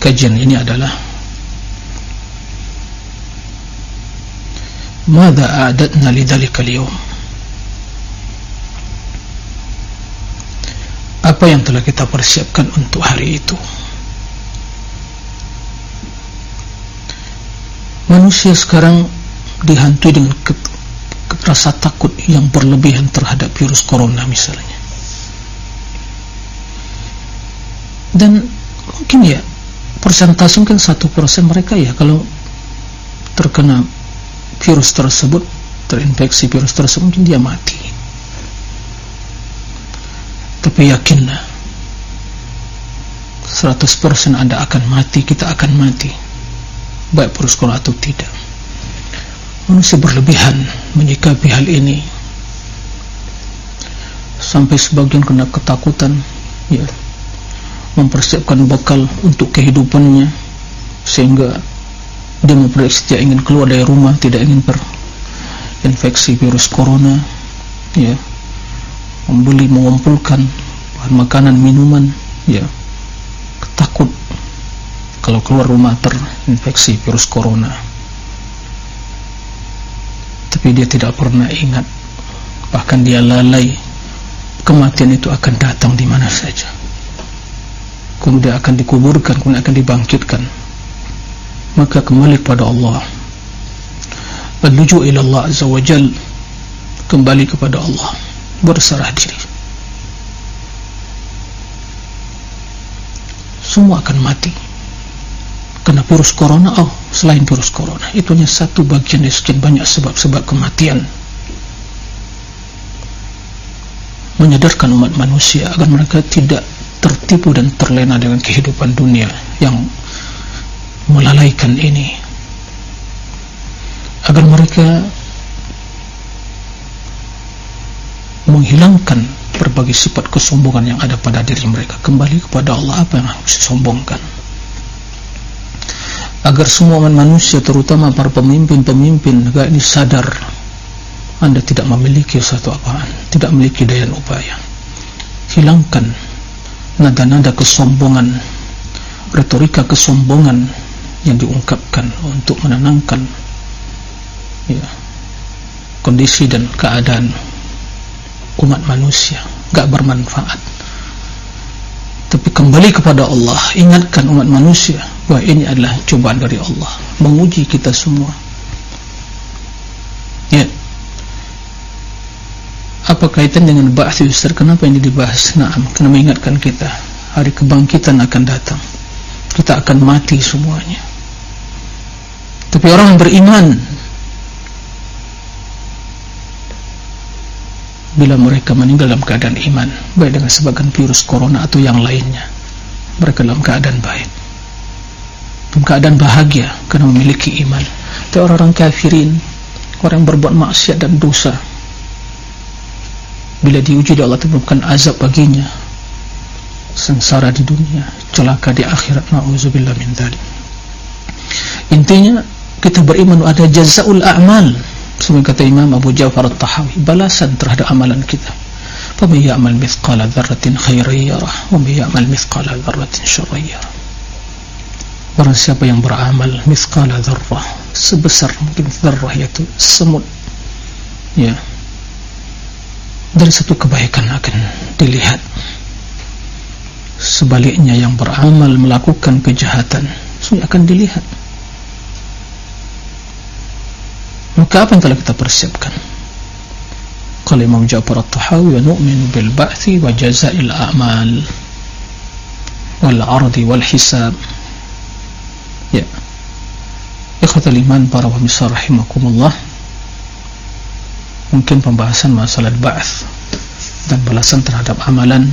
kajian ini adalah ماذا أعددنا لذلك اليوم apa yang telah kita persiapkan untuk hari itu manusia sekarang dihantui dengan ke, ke, rasa takut yang berlebihan terhadap virus corona misalnya dan mungkin ya persentase mungkin satu persen mereka ya kalau terkena virus tersebut terinfeksi virus tersebut mungkin dia mati. Tapi yakinlah 100% anda akan mati kita akan mati baik virus corona atau tidak. Manusia berlebihan menyikapi hal ini. Sampai sebagian kena ketakutan ya mempersiapkan bekal untuk kehidupannya sehingga dia memprediksi dia ingin keluar dari rumah tidak ingin terinfeksi virus corona ya. Membeli mengumpulkan bahan makanan minuman ya. Takut kalau keluar rumah terinfeksi virus corona. Tapi dia tidak pernah ingat. Bahkan dia lalai. Kematian itu akan datang di mana saja. Kemudian akan dikuburkan kemudian akan dibangkitkan maka kembali kepada Allah. Menuju ila Allah azza wajal kembali kepada Allah. Berserah diri. Semua akan mati. Kena virus corona oh selain virus corona. Itu hanya satu bagian dari sekian banyak sebab-sebab kematian. Menyadarkan umat manusia agar mereka tidak tertipu dan terlena dengan kehidupan dunia yang melalaikan ini agar mereka menghilangkan berbagai sifat kesombongan yang ada pada diri mereka. Kembali kepada Allah apa yang harus disombongkan? Agar semua manusia terutama para pemimpin-pemimpin negara ini sadar anda tidak memiliki satu apaan tidak memiliki daya upaya. Hilangkan nada-nada kesombongan retorika kesombongan yang diungkapkan untuk menenangkan ya, kondisi dan keadaan umat manusia. Gak bermanfaat. Tapi kembali kepada Allah ingatkan umat manusia Wah ini adalah cobaan dari Allah. Menguji kita semua. Ya. Apa kaitan dengan Ba'ath Ustaz? Kenapa ini dibahas? Naam Kena mengingatkan kita. Hari kebangkitan akan datang. Kita akan mati semuanya Tapi orang beriman Bila mereka meninggal dalam keadaan iman Baik dengan sebabkan virus corona atau yang lainnya Mereka dalam keadaan baik. Dalam keadaan bahagia kerana memiliki iman. Tapi orang-orang kafirin orang yang berbuat maksiat dan dosa bila diuji oleh Allah bukan azab baginya sengsara di dunia celaka di akhirat. Na'udzubillah min dhali intinya kita beriman ada jazaul a'mal. Sebagaimana kata Imam Abu Ja'far At-Tahawi balasan terhadap amalan kita. Fa may ya'mal mithqala dzarratin khairiyyah wa may ya'mal mithqala dzarratin syarriyyah barang siapa yang beramal mithqala dzarrah sebesar mungkin dzarrah yaitu semut ya dari satu kebaikan akan dilihat. Sebaliknya yang beramal melakukan kejahatan sungguh akan dilihat. Maka apa yang telah kita persiapkan Qala Imam Ja'far al-Tahawi Wa nu'minu bil-ba'thi Wa jaza'il a'mal Wal-ardi wal-hisab Ya. Ikhwatul iman para pemirsa rahimakumullah. Mungkin pembahasan masalah ba'ats dan balasan terhadap amalan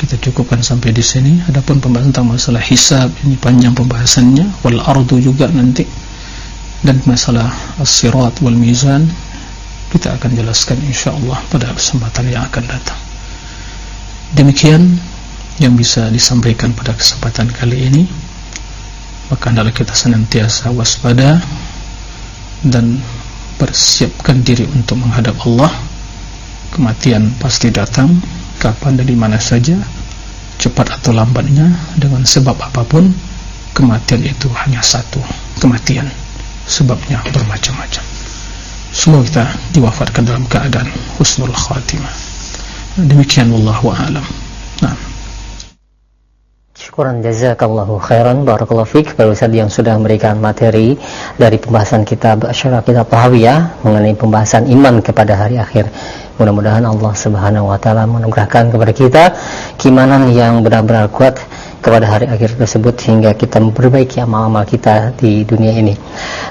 kita cukupkan sampai di sini. Adapun pembahasan tentang masalah hisab ini panjang pembahasannya wal ardu juga nanti dan masalah as-sirat wal mizan kita akan jelaskan insyaallah pada kesempatan yang akan datang. Demikian yang bisa disampaikan pada kesempatan kali ini. Maka adalah kita senantiasa waspada dan persiapkan diri untuk menghadap Allah. Kematian pasti datang kapan dan di mana saja cepat atau lambatnya dengan sebab apapun kematian itu hanya satu kematian sebabnya bermacam-macam. Semua kita diwafatkan dalam keadaan husnul khatimah. Demikian wallahu a'lam. Nah Syukuran jazakallahu khairan barakallahu fiik kepada Ustaz yang sudah memberikan materi dari pembahasan kitab Syarah Kitab Tahawiyah mengenai pembahasan iman kepada hari akhir. Mudah-mudahan Allah Subhanahu wa taala menganugerahkan kepada kita keimanan yang benar-benar kuat kepada hari akhir tersebut hingga kita memperbaiki amal-amal kita di dunia ini.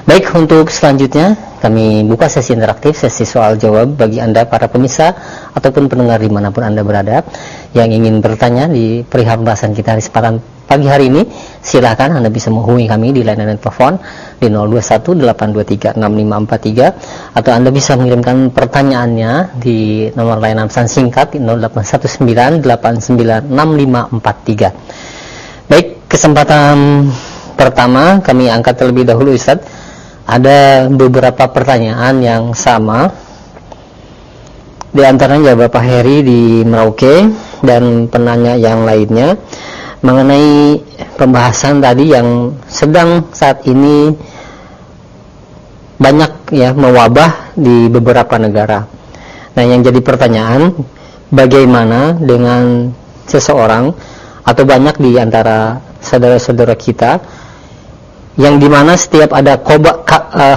Baik, untuk selanjutnya kami buka sesi interaktif, sesi soal jawab bagi Anda para pemirsa ataupun pendengar dimanapun Anda berada yang ingin bertanya di perihal pembahasan kita di kesempatan pagi hari ini. Silakan Anda bisa menghubungi kami di layanan telepon di 0218236543 atau Anda bisa mengirimkan pertanyaannya di nomor layanan pesan singkat di 0819896543. Kesempatan pertama kami angkat terlebih dahulu Ustaz. Ada beberapa pertanyaan yang sama. di antaranya Bapak Heri di Merauke dan penanya yang lainnya mengenai pembahasan tadi yang sedang saat ini banyak ya mewabah di beberapa negara. Nah, yang jadi pertanyaan bagaimana dengan seseorang atau banyak di antara saudara-saudara kita yang dimana setiap ada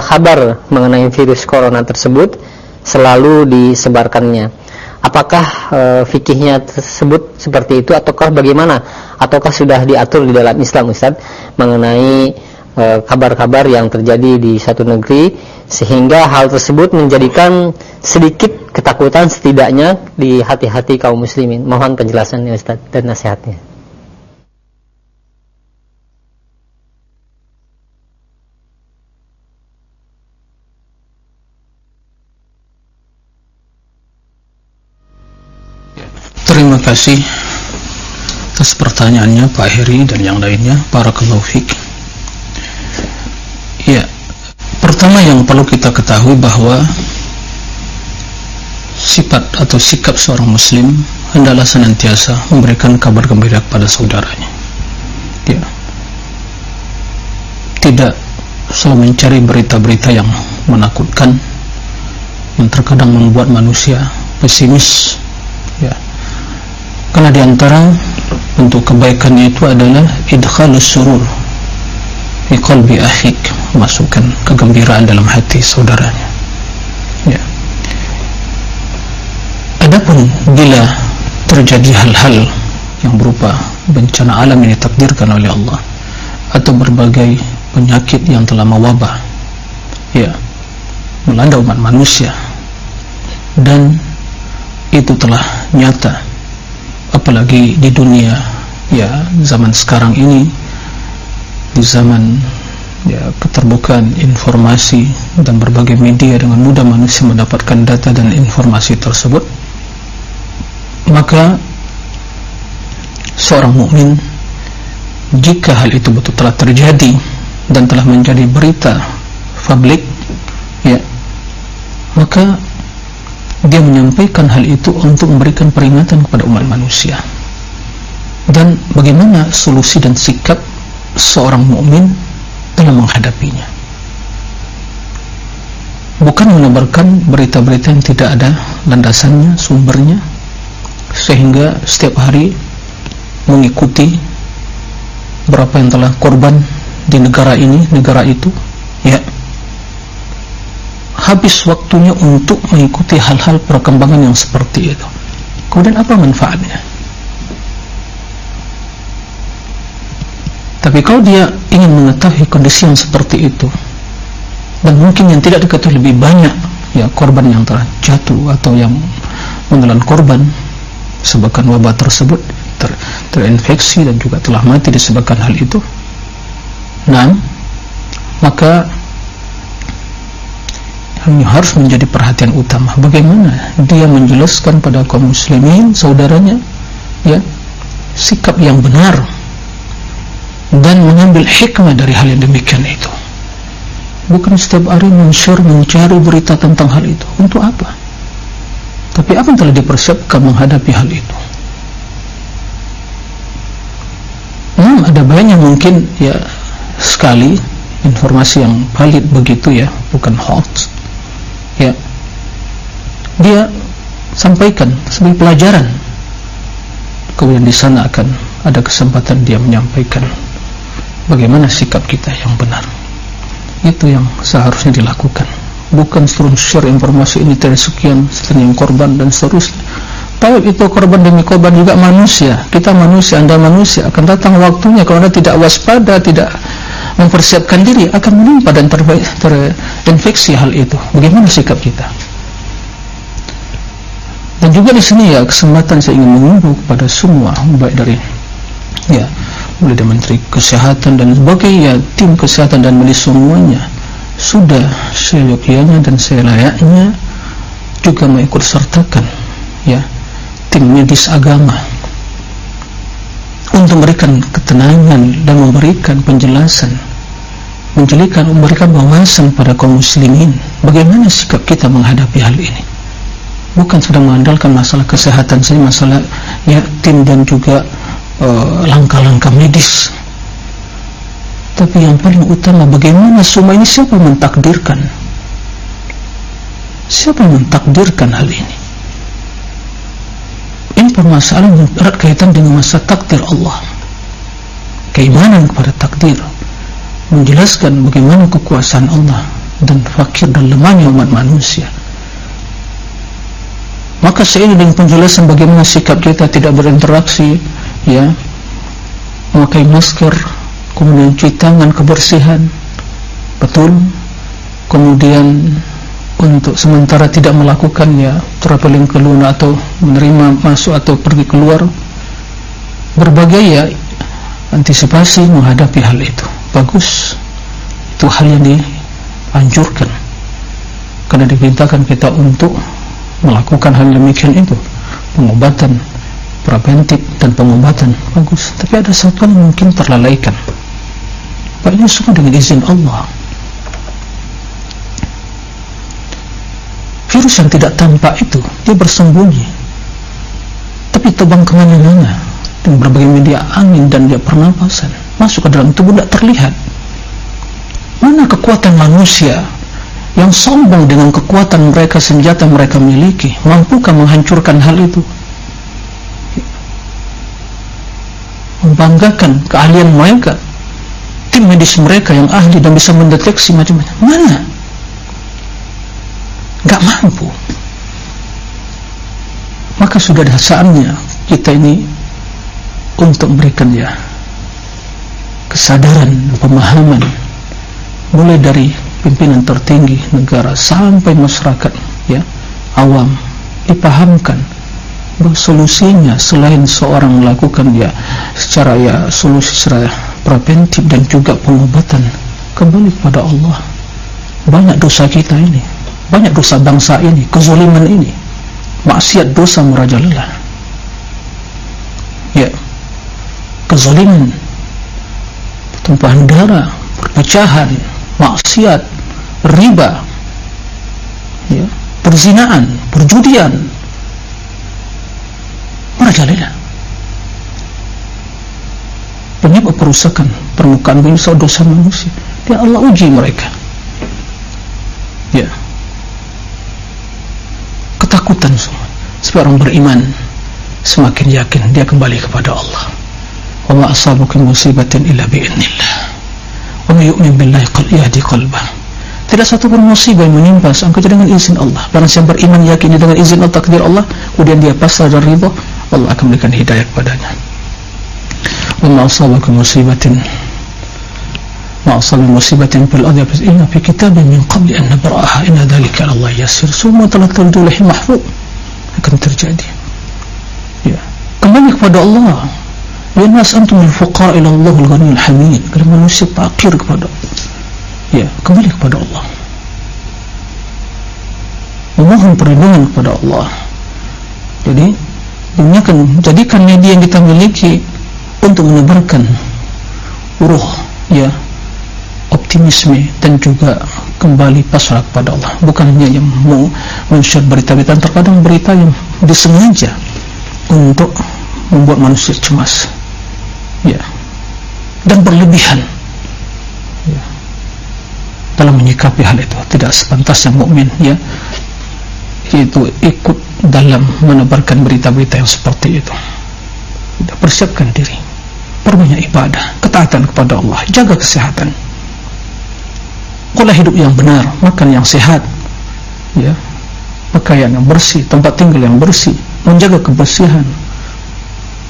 kabar mengenai virus corona tersebut selalu disebarkannya. Apakah uh, fikihnya tersebut seperti itu ataukah bagaimana? Ataukah sudah diatur di dalam Islam Ustaz mengenai eh, kabar-kabar uh, yang terjadi di satu negeri sehingga hal tersebut menjadikan sedikit ketakutan setidaknya di hati-hati kaum muslimin. Mohon penjelasannya Ustaz dan nasihatnya. Terima kasih atas pertanyaannya Pak Heri dan yang lainnya. Barakallahu Fik. Ya Pertama yang perlu kita ketahui bahwa Sifat atau sikap seorang muslim Hendaklah senantiasa memberikan kabar gembira kepada saudaranya. Ya. Tidak selalu mencari berita-berita yang menakutkan Yang terkadang membuat manusia pesimis. Ya karena diantara untuk kebaikannya itu adalah idkhalus surur di qalbi akhik masukkan kegembiraan dalam hati saudaranya. Ya. Adapun bila terjadi hal-hal yang berupa bencana alam yang ditakdirkan oleh Allah atau berbagai penyakit yang telah mewabah ya melanda umat manusia dan itu telah nyata apalagi di dunia ya zaman sekarang ini di zaman ya keterbukaan informasi dan berbagai media dengan mudah manusia mendapatkan data dan informasi tersebut maka seorang mukmin jika hal itu betul telah terjadi dan telah menjadi berita publik ya maka dia menyampaikan hal itu untuk memberikan peringatan kepada umat manusia. Dan bagaimana solusi dan sikap seorang mukmin dalam menghadapinya. Bukan menebarkan berita-berita yang tidak ada landasannya, sumbernya sehingga setiap hari mengikuti berapa yang telah korban di negara ini, negara itu. Ya habis waktunya untuk mengikuti hal-hal perkembangan yang seperti itu. Kemudian apa manfaatnya? Tapi kalau dia ingin mengetahui kondisi yang seperti itu dan mungkin yang tidak diketahui lebih banyak ya korban yang telah jatuh atau yang menelan korban sebabkan wabah tersebut ter, terinfeksi dan juga telah mati disebabkan hal itu nah maka harus menjadi perhatian utama. Bagaimana dia menjelaskan pada kaum muslimin saudaranya ya sikap yang benar dan mengambil hikmah dari hal yang demikian itu. Bukan setiap hari men-share mencari berita tentang hal itu. Untuk apa? Tapi apa yang telah dipersiapkan menghadapi hal itu? Hmm, ada banyak mungkin ya sekali informasi yang valid begitu ya bukan hoax dia sampaikan sebagai pelajaran kemudian di sana akan ada kesempatan dia menyampaikan bagaimana sikap kita yang benar. Itu yang seharusnya dilakukan. Bukan seluruh share informasi ini dari sekian sekian korban dan seterusnya. Tahu itu korban demi korban juga manusia. Kita manusia, anda manusia. Akan datang waktunya kalau anda tidak waspada tidak mempersiapkan diri akan menimpa dan terinfeksi hal itu. Bagaimana sikap kita dan juga di sini ya kesempatan saya ingin mengimbau kepada semua baik dari ya mulai dari menteri kesehatan dan sebagainya ya, tim kesehatan dan milik semuanya sudah seyogyanya dan selayaknya juga mengikut sertakan ya tim medis agama untuk memberikan ketenangan dan memberikan penjelasan menjelikan memberikan wawasan pada kaum muslimin bagaimana sikap kita menghadapi hal ini bukan sedang mengandalkan masalah kesehatan saja masalah yatim dan juga uh, langkah-langkah uh, medis. Tapi yang paling utama bagaimana semua ini siapa mentakdirkan? Siapa mentakdirkan hal ini? Ini permasalahan yang erat kaitan dengan masa takdir Allah. Keimanan kepada takdir. Menjelaskan bagaimana kekuasaan Allah dan fakir dan lemahnya umat manusia maka seiring dengan penjelasan bagaimana sikap kita tidak berinteraksi ya memakai masker kemudian cuci tangan kebersihan betul. Kemudian untuk sementara tidak melakukan ya traveling keluar atau menerima masuk atau pergi keluar berbagai ya antisipasi menghadapi hal itu. Bagus. Itu hal yang dianjurkan. Karena diperintahkan kita untuk melakukan hal demikian itu. Pengobatan preventif dan pengobatan bagus. Tapi ada satu yang mungkin terlalaikan. Pak ini semua dengan izin Allah. Virus yang tidak tampak itu dia bersembunyi. Tapi terbang kemana-mana. Dengan berbagai media angin dan dia pernapasan. Masuk ke dalam tubuh tidak terlihat. Mana kekuatan manusia yang sombong dengan kekuatan mereka senjata mereka miliki mampukah menghancurkan hal itu? Membanggakan keahlian mereka tim medis mereka yang ahli dan bisa mendeteksi macam-macam. Mana? Enggak mampu. Maka sudah dah saatnya kita ini untuk memberikan ya kesadaran pemahaman mulai dari pimpinan tertinggi negara sampai masyarakat ya awam dipahamkan bahawa solusinya selain seorang melakukan ya secara ya solusi secara preventif dan juga pengobatan kembali kepada Allah. Banyak dosa kita ini banyak dosa bangsa ini kezaliman ini maksiat dosa merajalela ya kezaliman tumpahan darah perpecahan maksiat riba ya, perzinaan, perjudian. Merajalela penyebab perusakan permukaan bumi dosa manusia. Dia Allah uji mereka. Ya. Ketakutan semua. Supaya orang beriman semakin yakin dia kembali kepada Allah. Wa ma asabukum musibatin illa bi'idnillah wa yu'min billahi qal yahdi qalbah tidak satu pun musibah yang menimpa kecuali dengan izin Allah. Barang siapa beriman yakin dengan izin Allah takdir Allah, kemudian dia pasrah dan ridha, Allah akan memberikan hidayah kepadanya. Ma asabakum musibatin ma asabal musibatin fil ardi inna fi kitabin min qabli an nabraha inna dhalika Allah yasir. Semua telah tertulis mahfuz akan terjadi. Ya. Kembali kepada Allah. Ya nas antum al-fuqara ila Allah al-ghani al-hamid. Kalau manusia fakir kepada Allah ya kembali kepada Allah. Memohon perlindungan kepada Allah. Jadi diniakan jadikan media yang kita miliki untuk menebarkan ruh ya optimisme dan juga kembali pasrah kepada Allah. Bukan hanya yang mau mensyar berita-berita. Terkadang berita yang disengaja untuk membuat manusia cemas. Ya. Dan berlebihan dalam menyikapi hal itu. Tidak sepantasnya mukmin ya. Itu ikut dalam menebarkan berita-berita yang seperti itu. Persiapkan diri. Perbanyak ibadah ketaatan kepada Allah. Jaga kesehatan. Pola hidup yang benar makan yang sehat ya. Pakaian yang bersih tempat tinggal yang bersih menjaga kebersihan.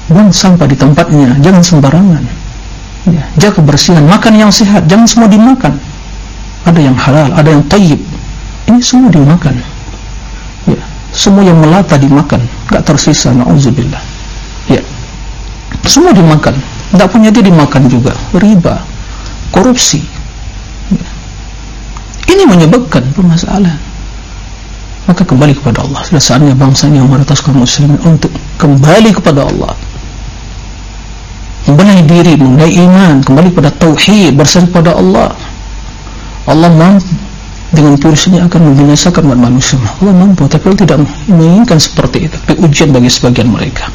Buang sampah di tempatnya jangan sembarangan ya, jaga kebersihan makan yang sehat jangan semua dimakan ada yang halal, ada yang tayyib. Ini semua dimakan. Ya, semua yang melata dimakan. Tak tersisa, na'udzubillah. Ya, semua dimakan. Tak punya dia dimakan juga. Riba, korupsi. Ya. ini menyebabkan permasalahan. Maka kembali kepada Allah. Sudah saatnya bangsa yang meratas kaum muslimin untuk kembali kepada Allah. Membenahi diri, membenahi iman. Kembali kepada tauhid, bersama kepada Allah Allah mampu dengan virus ini akan membinasakan umat manusia. Allah mampu tapi Allah tidak menginginkan seperti itu. Tapi ujian bagi sebagian mereka.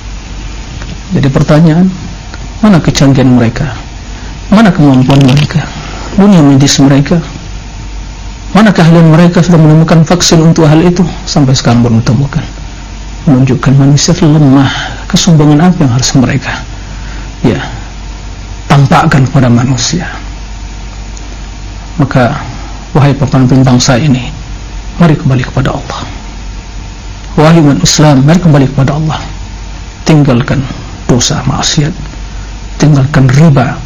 Jadi pertanyaan mana kecanggihan mereka? Mana kemampuan mereka? Dunia medis mereka? Mana keahlian mereka sudah menemukan vaksin untuk hal itu? Sampai sekarang belum ditemukan. Menunjukkan manusia lemah. Kesombongan apa yang harus mereka ya tampakkan kepada manusia maka wahai pemimpin bangsa ini mari kembali kepada Allah. Wahai umat Islam mari kembali kepada Allah. Tinggalkan dosa maksiat tinggalkan riba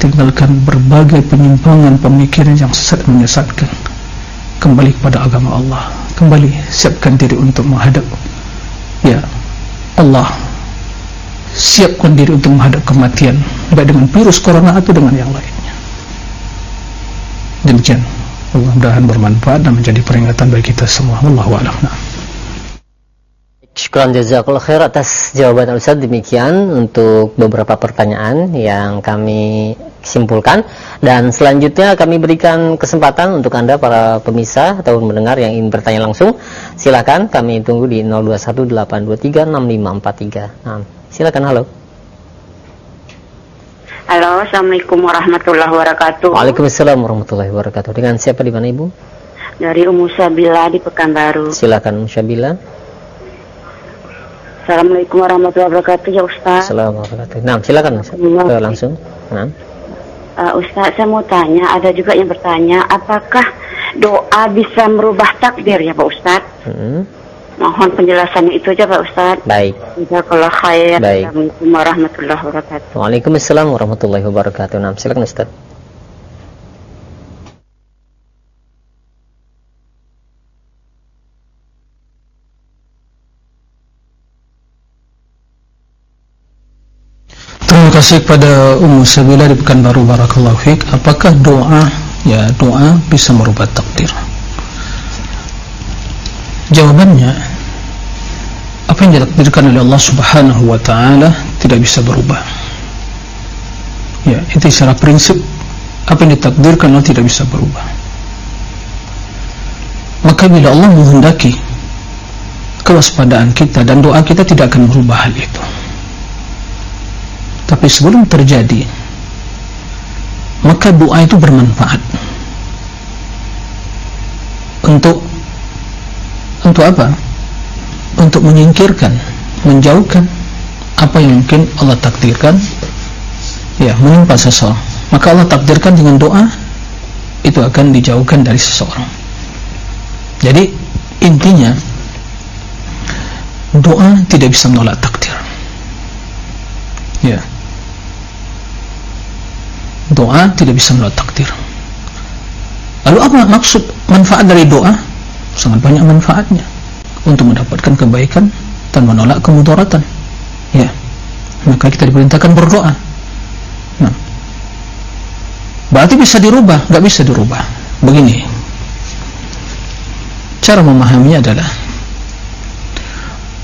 tinggalkan berbagai penyimpangan pemikiran yang sesat menyesatkan. Kembali kepada agama Allah. Kembali siapkan diri untuk menghadap ya Allah. Siapkan diri untuk menghadap kematian baik dengan virus corona atau dengan yang lainnya demikian. Allah mudahan bermanfaat dan menjadi peringatan bagi kita semua. Wallahu a'lam. Syukran jazakallah khair atas jawaban Ustaz. Demikian untuk beberapa pertanyaan yang kami simpulkan. Dan selanjutnya kami berikan kesempatan untuk Anda para pemirsa atau mendengar yang ingin bertanya langsung. Silakan kami tunggu di 0218236543. Nah, silakan. Halo Halo, Assalamualaikum warahmatullahi wabarakatuh. Waalaikumsalam warahmatullahi wabarakatuh. Dengan siapa di mana Ibu? Dari Ummu Sabila di Pekanbaru. Silakan Ummu Sabila. Assalamualaikum warahmatullahi wabarakatuh ya Ustaz. Assalamualaikum warahmatullahi wabarakatuh. Nah, silakan Ustaz. Uh, langsung. Nah. Uh, Ustaz, saya mau tanya, ada juga yang bertanya, apakah doa bisa merubah takdir ya Pak Ustaz? Hmm. Mohon penjelasannya itu aja Pak Ustaz. Baik. Jazakallah khair. Baik. Assalamualaikum warahmatullahi wabarakatuh. Waalaikumsalam warahmatullahi wabarakatuh. Nah, silakan Ustaz. Terima kasih kepada Ummu Sabila di Pekanbaru Barakallahu Fik. Apakah doa ya doa bisa merubah takdir? Jawabannya apa yang ditakdirkan oleh Allah Subhanahu wa taala tidak bisa berubah. Ya, itu secara prinsip apa yang ditakdirkan Allah tidak bisa berubah. Maka bila Allah menghendaki kewaspadaan kita dan doa kita tidak akan merubah hal itu. Tapi sebelum terjadi maka doa itu bermanfaat untuk untuk apa? Untuk menyingkirkan, menjauhkan apa yang mungkin Allah takdirkan ya, menimpa seseorang. Maka Allah takdirkan dengan doa itu akan dijauhkan dari seseorang. Jadi intinya doa tidak bisa menolak takdir. Ya. Doa tidak bisa menolak takdir. Lalu apa maksud manfaat dari doa? sangat banyak manfaatnya untuk mendapatkan kebaikan dan menolak kemudaratan. Ya. Maka kita diperintahkan berdoa. Nah. Berarti bisa dirubah? Tidak bisa dirubah. Begini. Cara memahaminya adalah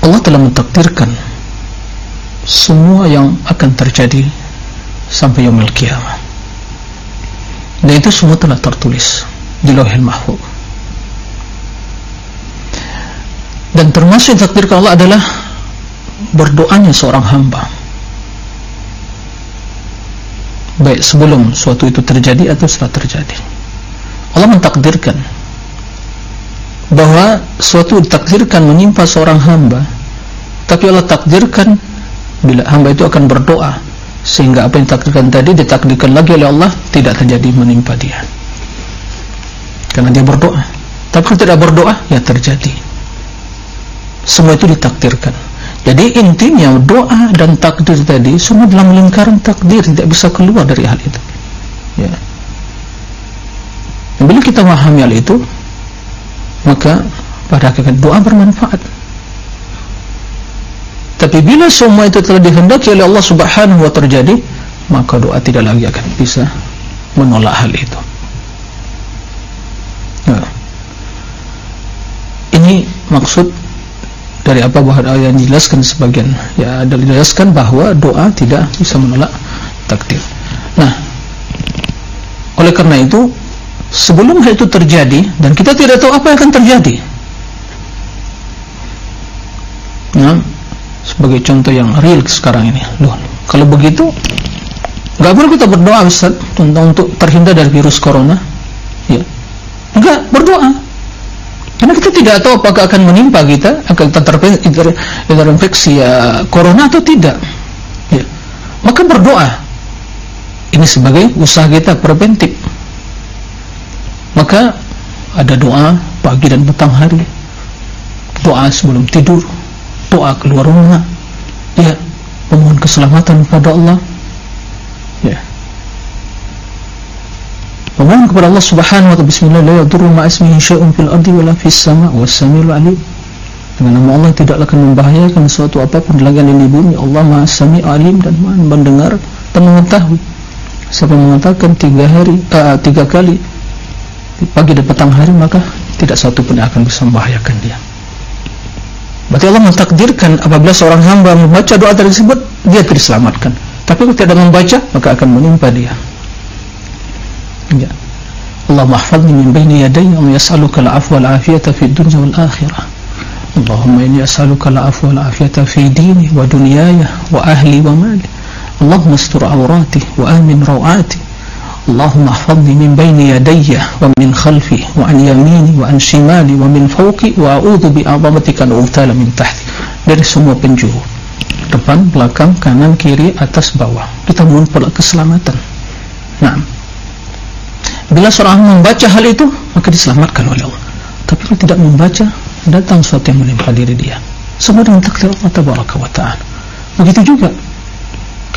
Allah telah mentakdirkan semua yang akan terjadi sampai yaumil qiyamah dan itu semua telah tertulis di lauhil mahfuz dan termasuk takdir Allah adalah berdoanya seorang hamba. Baik sebelum suatu itu terjadi atau setelah terjadi. Allah mentakdirkan bahwa suatu ditakdirkan menimpa seorang hamba tapi Allah takdirkan bila hamba itu akan berdoa sehingga apa yang ditakdirkan tadi ditakdirkan lagi oleh Allah tidak terjadi menimpa dia. Karena dia berdoa. Tapi kalau tidak berdoa ya terjadi semua itu ditakdirkan. Jadi intinya doa dan takdir tadi semua dalam lingkaran takdir tidak bisa keluar dari hal itu. Ya. Dan bila kita memahami hal itu maka pada hakikat doa bermanfaat. Tapi bila semua itu telah dihendaki oleh Allah subhanahu wa terjadi maka doa tidak lagi akan bisa menolak hal itu. Ya. ini maksud dari apa bahawa yang dijelaskan sebagian. Ya dijelaskan bahawa doa tidak bisa menolak takdir. Nah oleh karena itu sebelum hal itu terjadi dan kita tidak tahu apa yang akan terjadi. Nah sebagai contoh yang real sekarang ini. Loh kalau begitu nggak perlu kita berdoa Ustaz untuk, untuk terhindar dari virus corona. Ya. Enggak berdoa karena kita tidak tahu apakah akan menimpa kita akan terinfeksi ya corona atau tidak. Ya. Maka berdoa. Ini sebagai usaha kita preventif. Maka ada doa pagi dan petang hari. Doa sebelum tidur. Doa keluar rumah. Ya memohon keselamatan kepada Allah memohon kepada Allah subhanahu wa ta'ala bismillah la yadurru ma'asmihi syai'un fil ardi wala fis sama' wa sami'ul alim. Dengan nama Allah tidaklah akan membahayakan sesuatu apapun di langit dan di bumi. Allah maha sami' alim dan maha mendengar dan mengetahui. Siapa mengatakan tiga hari uh, tiga kali pagi dan petang hari maka tidak satu pun akan bisa membahayakan dia. Berarti Allah mentakdirkan apabila seorang hamba membaca doa tersebut dia terselamatkan. Tapi kalau tidak membaca maka akan menimpa dia. اللهم احفظني من بين يدي ويسألك العفو والعافية في الدنيا والآخرة. اللهم إني أسألك العفو والعافية في ديني ودنياي وأهلي ومالي. اللهم استر عوراتي وآمن روعاتي. اللهم احفظني من بين يدي ومن خلفي وعن يميني وعن شمالي ومن فوقي وأعوذ بأعظمتك أن أغتال من تحتي. Dari semua penjuru. Depan, belakang, kanan, kiri, atas, bawah. Kita mohon pula keselamatan. Nah bila seorang membaca hal itu maka diselamatkan oleh Allah. Tapi kalau tidak membaca datang sesuatu yang menimpa diri dia. Semua dengan takdir Allah tabaraka wa ta'ala. Begitu juga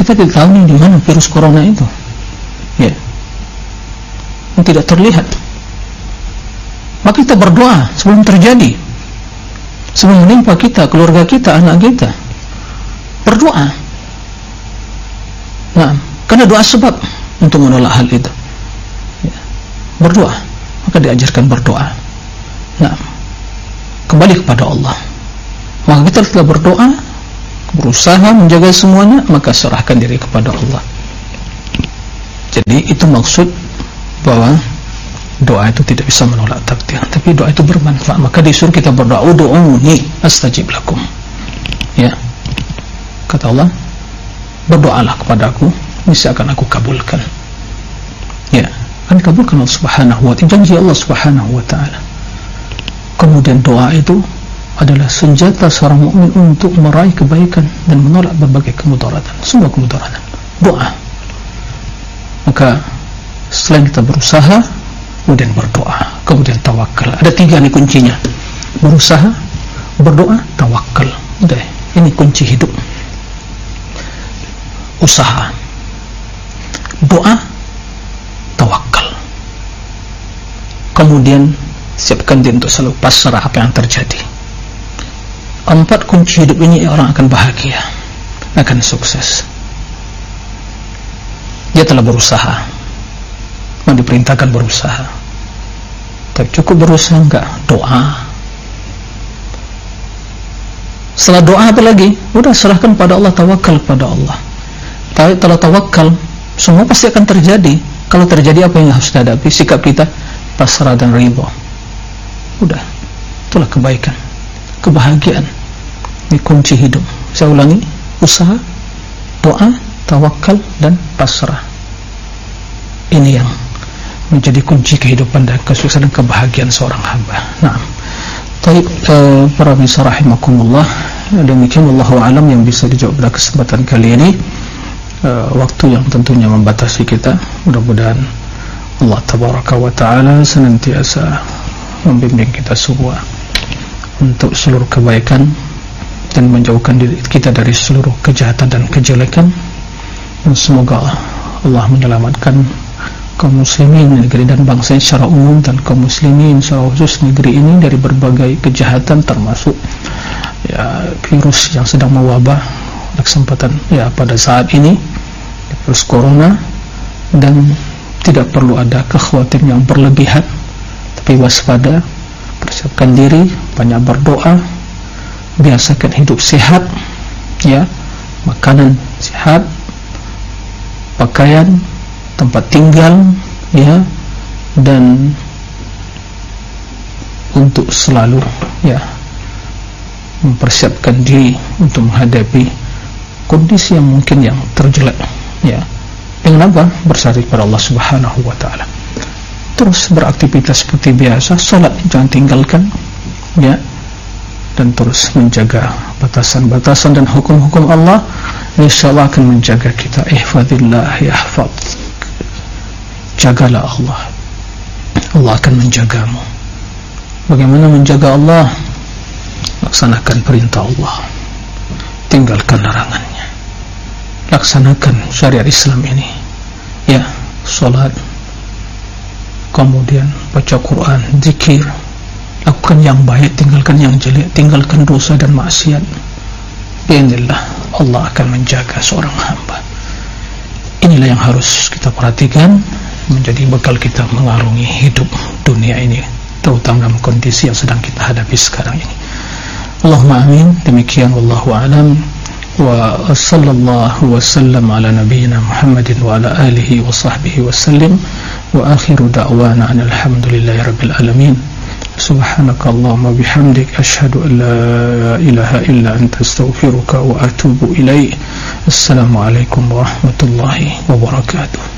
kita tidak tahu di mana virus corona itu. Ya. Yang tidak terlihat. Maka kita berdoa sebelum terjadi. Sebelum menimpa kita, keluarga kita, anak kita. Berdoa. Nah, karena doa sebab untuk menolak hal itu. Berdoa. Maka diajarkan berdoa. Nah, kembali kepada Allah. Maka kita telah berdoa berusaha menjaga semuanya maka serahkan diri kepada Allah. Jadi itu maksud bahwa doa itu tidak bisa menolak takdir. Tapi doa itu bermanfaat. Maka disuruh kita berdoa udu'uni astajib lakum. Ya. Kata Allah berdoalah kepada aku bisa akan aku kabulkan akan kabulkan Allah subhanahu wa ta'ala. Janji Allah subhanahu wa ta'ala. Kemudian doa itu adalah senjata seorang mukmin untuk meraih kebaikan dan menolak berbagai kemudaratan. Semua kemudaratan. Doa. Maka selain kita berusaha kemudian berdoa. Kemudian tawakal ada tiga nih kuncinya. Berusaha berdoa tawakal udah ini kunci hidup. Usaha. Doa tawakal kemudian siapkan diri untuk selalu pasrah apa yang terjadi. Empat kunci hidup ini orang akan bahagia akan sukses. Dia telah berusaha yang diperintahkan berusaha. Tapi cukup berusaha enggak? Doa. Setelah doa apa lagi? Sudah serahkan pada Allah tawakal kepada Allah. Tapi telah tawakal semua pasti akan terjadi. Kalau terjadi apa yang harus dihadapi? Sikap kita pasrah dan ridho sudah itulah kebaikan. Kebahagiaan. Ini kunci hidup. Saya ulangi. Usaha doa tawakal dan pasrah. Ini yang menjadi kunci kehidupan dan kesuksesan dan kebahagiaan seorang hamba. Nah, baik uh, para misa rahimakumullah, demikian Allah alam yang bisa dijawab pada kesempatan kali ini. Uh, waktu yang tentunya membatasi kita. Mudah-mudahan Allah tabaraka wa taala senantiasa membimbing kita semua untuk seluruh kebaikan dan menjauhkan diri kita dari seluruh kejahatan dan kejelekan. Dan semoga Allah menyelamatkan kaum muslimin negeri dan bangsa secara umum dan kaum muslimin secara khusus negeri ini dari berbagai kejahatan termasuk ya virus yang sedang mewabah kesempatan ya pada saat ini virus corona dan tidak perlu ada kekhawatiran yang berlebihan. Tapi waspada persiapkan diri banyak berdoa biasakan hidup sehat ya. Makanan sehat pakaian tempat tinggal ya. Dan untuk selalu ya mempersiapkan diri untuk menghadapi kondisi yang mungkin yang terjelek ya dengan apa? Bersari kepada Allah Subhanahu wa taala. Terus beraktivitas seperti biasa salat jangan tinggalkan ya. Dan terus menjaga batasan-batasan dan hukum-hukum Allah insyaallah akan menjaga kita. Ihfazillah yahfaz jagalah Allah. Allah akan menjagamu. Bagaimana menjaga Allah? Laksanakan perintah Allah. Tinggalkan larangannya laksanakan syariat Islam ini. Ya solat kemudian baca Quran zikir. Lakukan yang baik tinggalkan yang jelek tinggalkan dosa dan maksiat. Biinillah Allah akan menjaga seorang hamba. Inilah yang harus kita perhatikan menjadi bekal kita mengarungi hidup dunia ini terutama dalam kondisi yang sedang kita hadapi sekarang ini. Allahumma amin. Demikian wallahu alam wa sallallahu wa sallam ala nabiyyina Muhammadin wa ala alihi wa sahbihi wa sallim wa akhiru da'wana alhamdulillahi rabbil alamin subhanaka Allahumma bihamdik ashhadu an la ilaha illa anta astaghfiruka wa atubu ilaik assalamu alaikum warahmatullahi wabarakatuh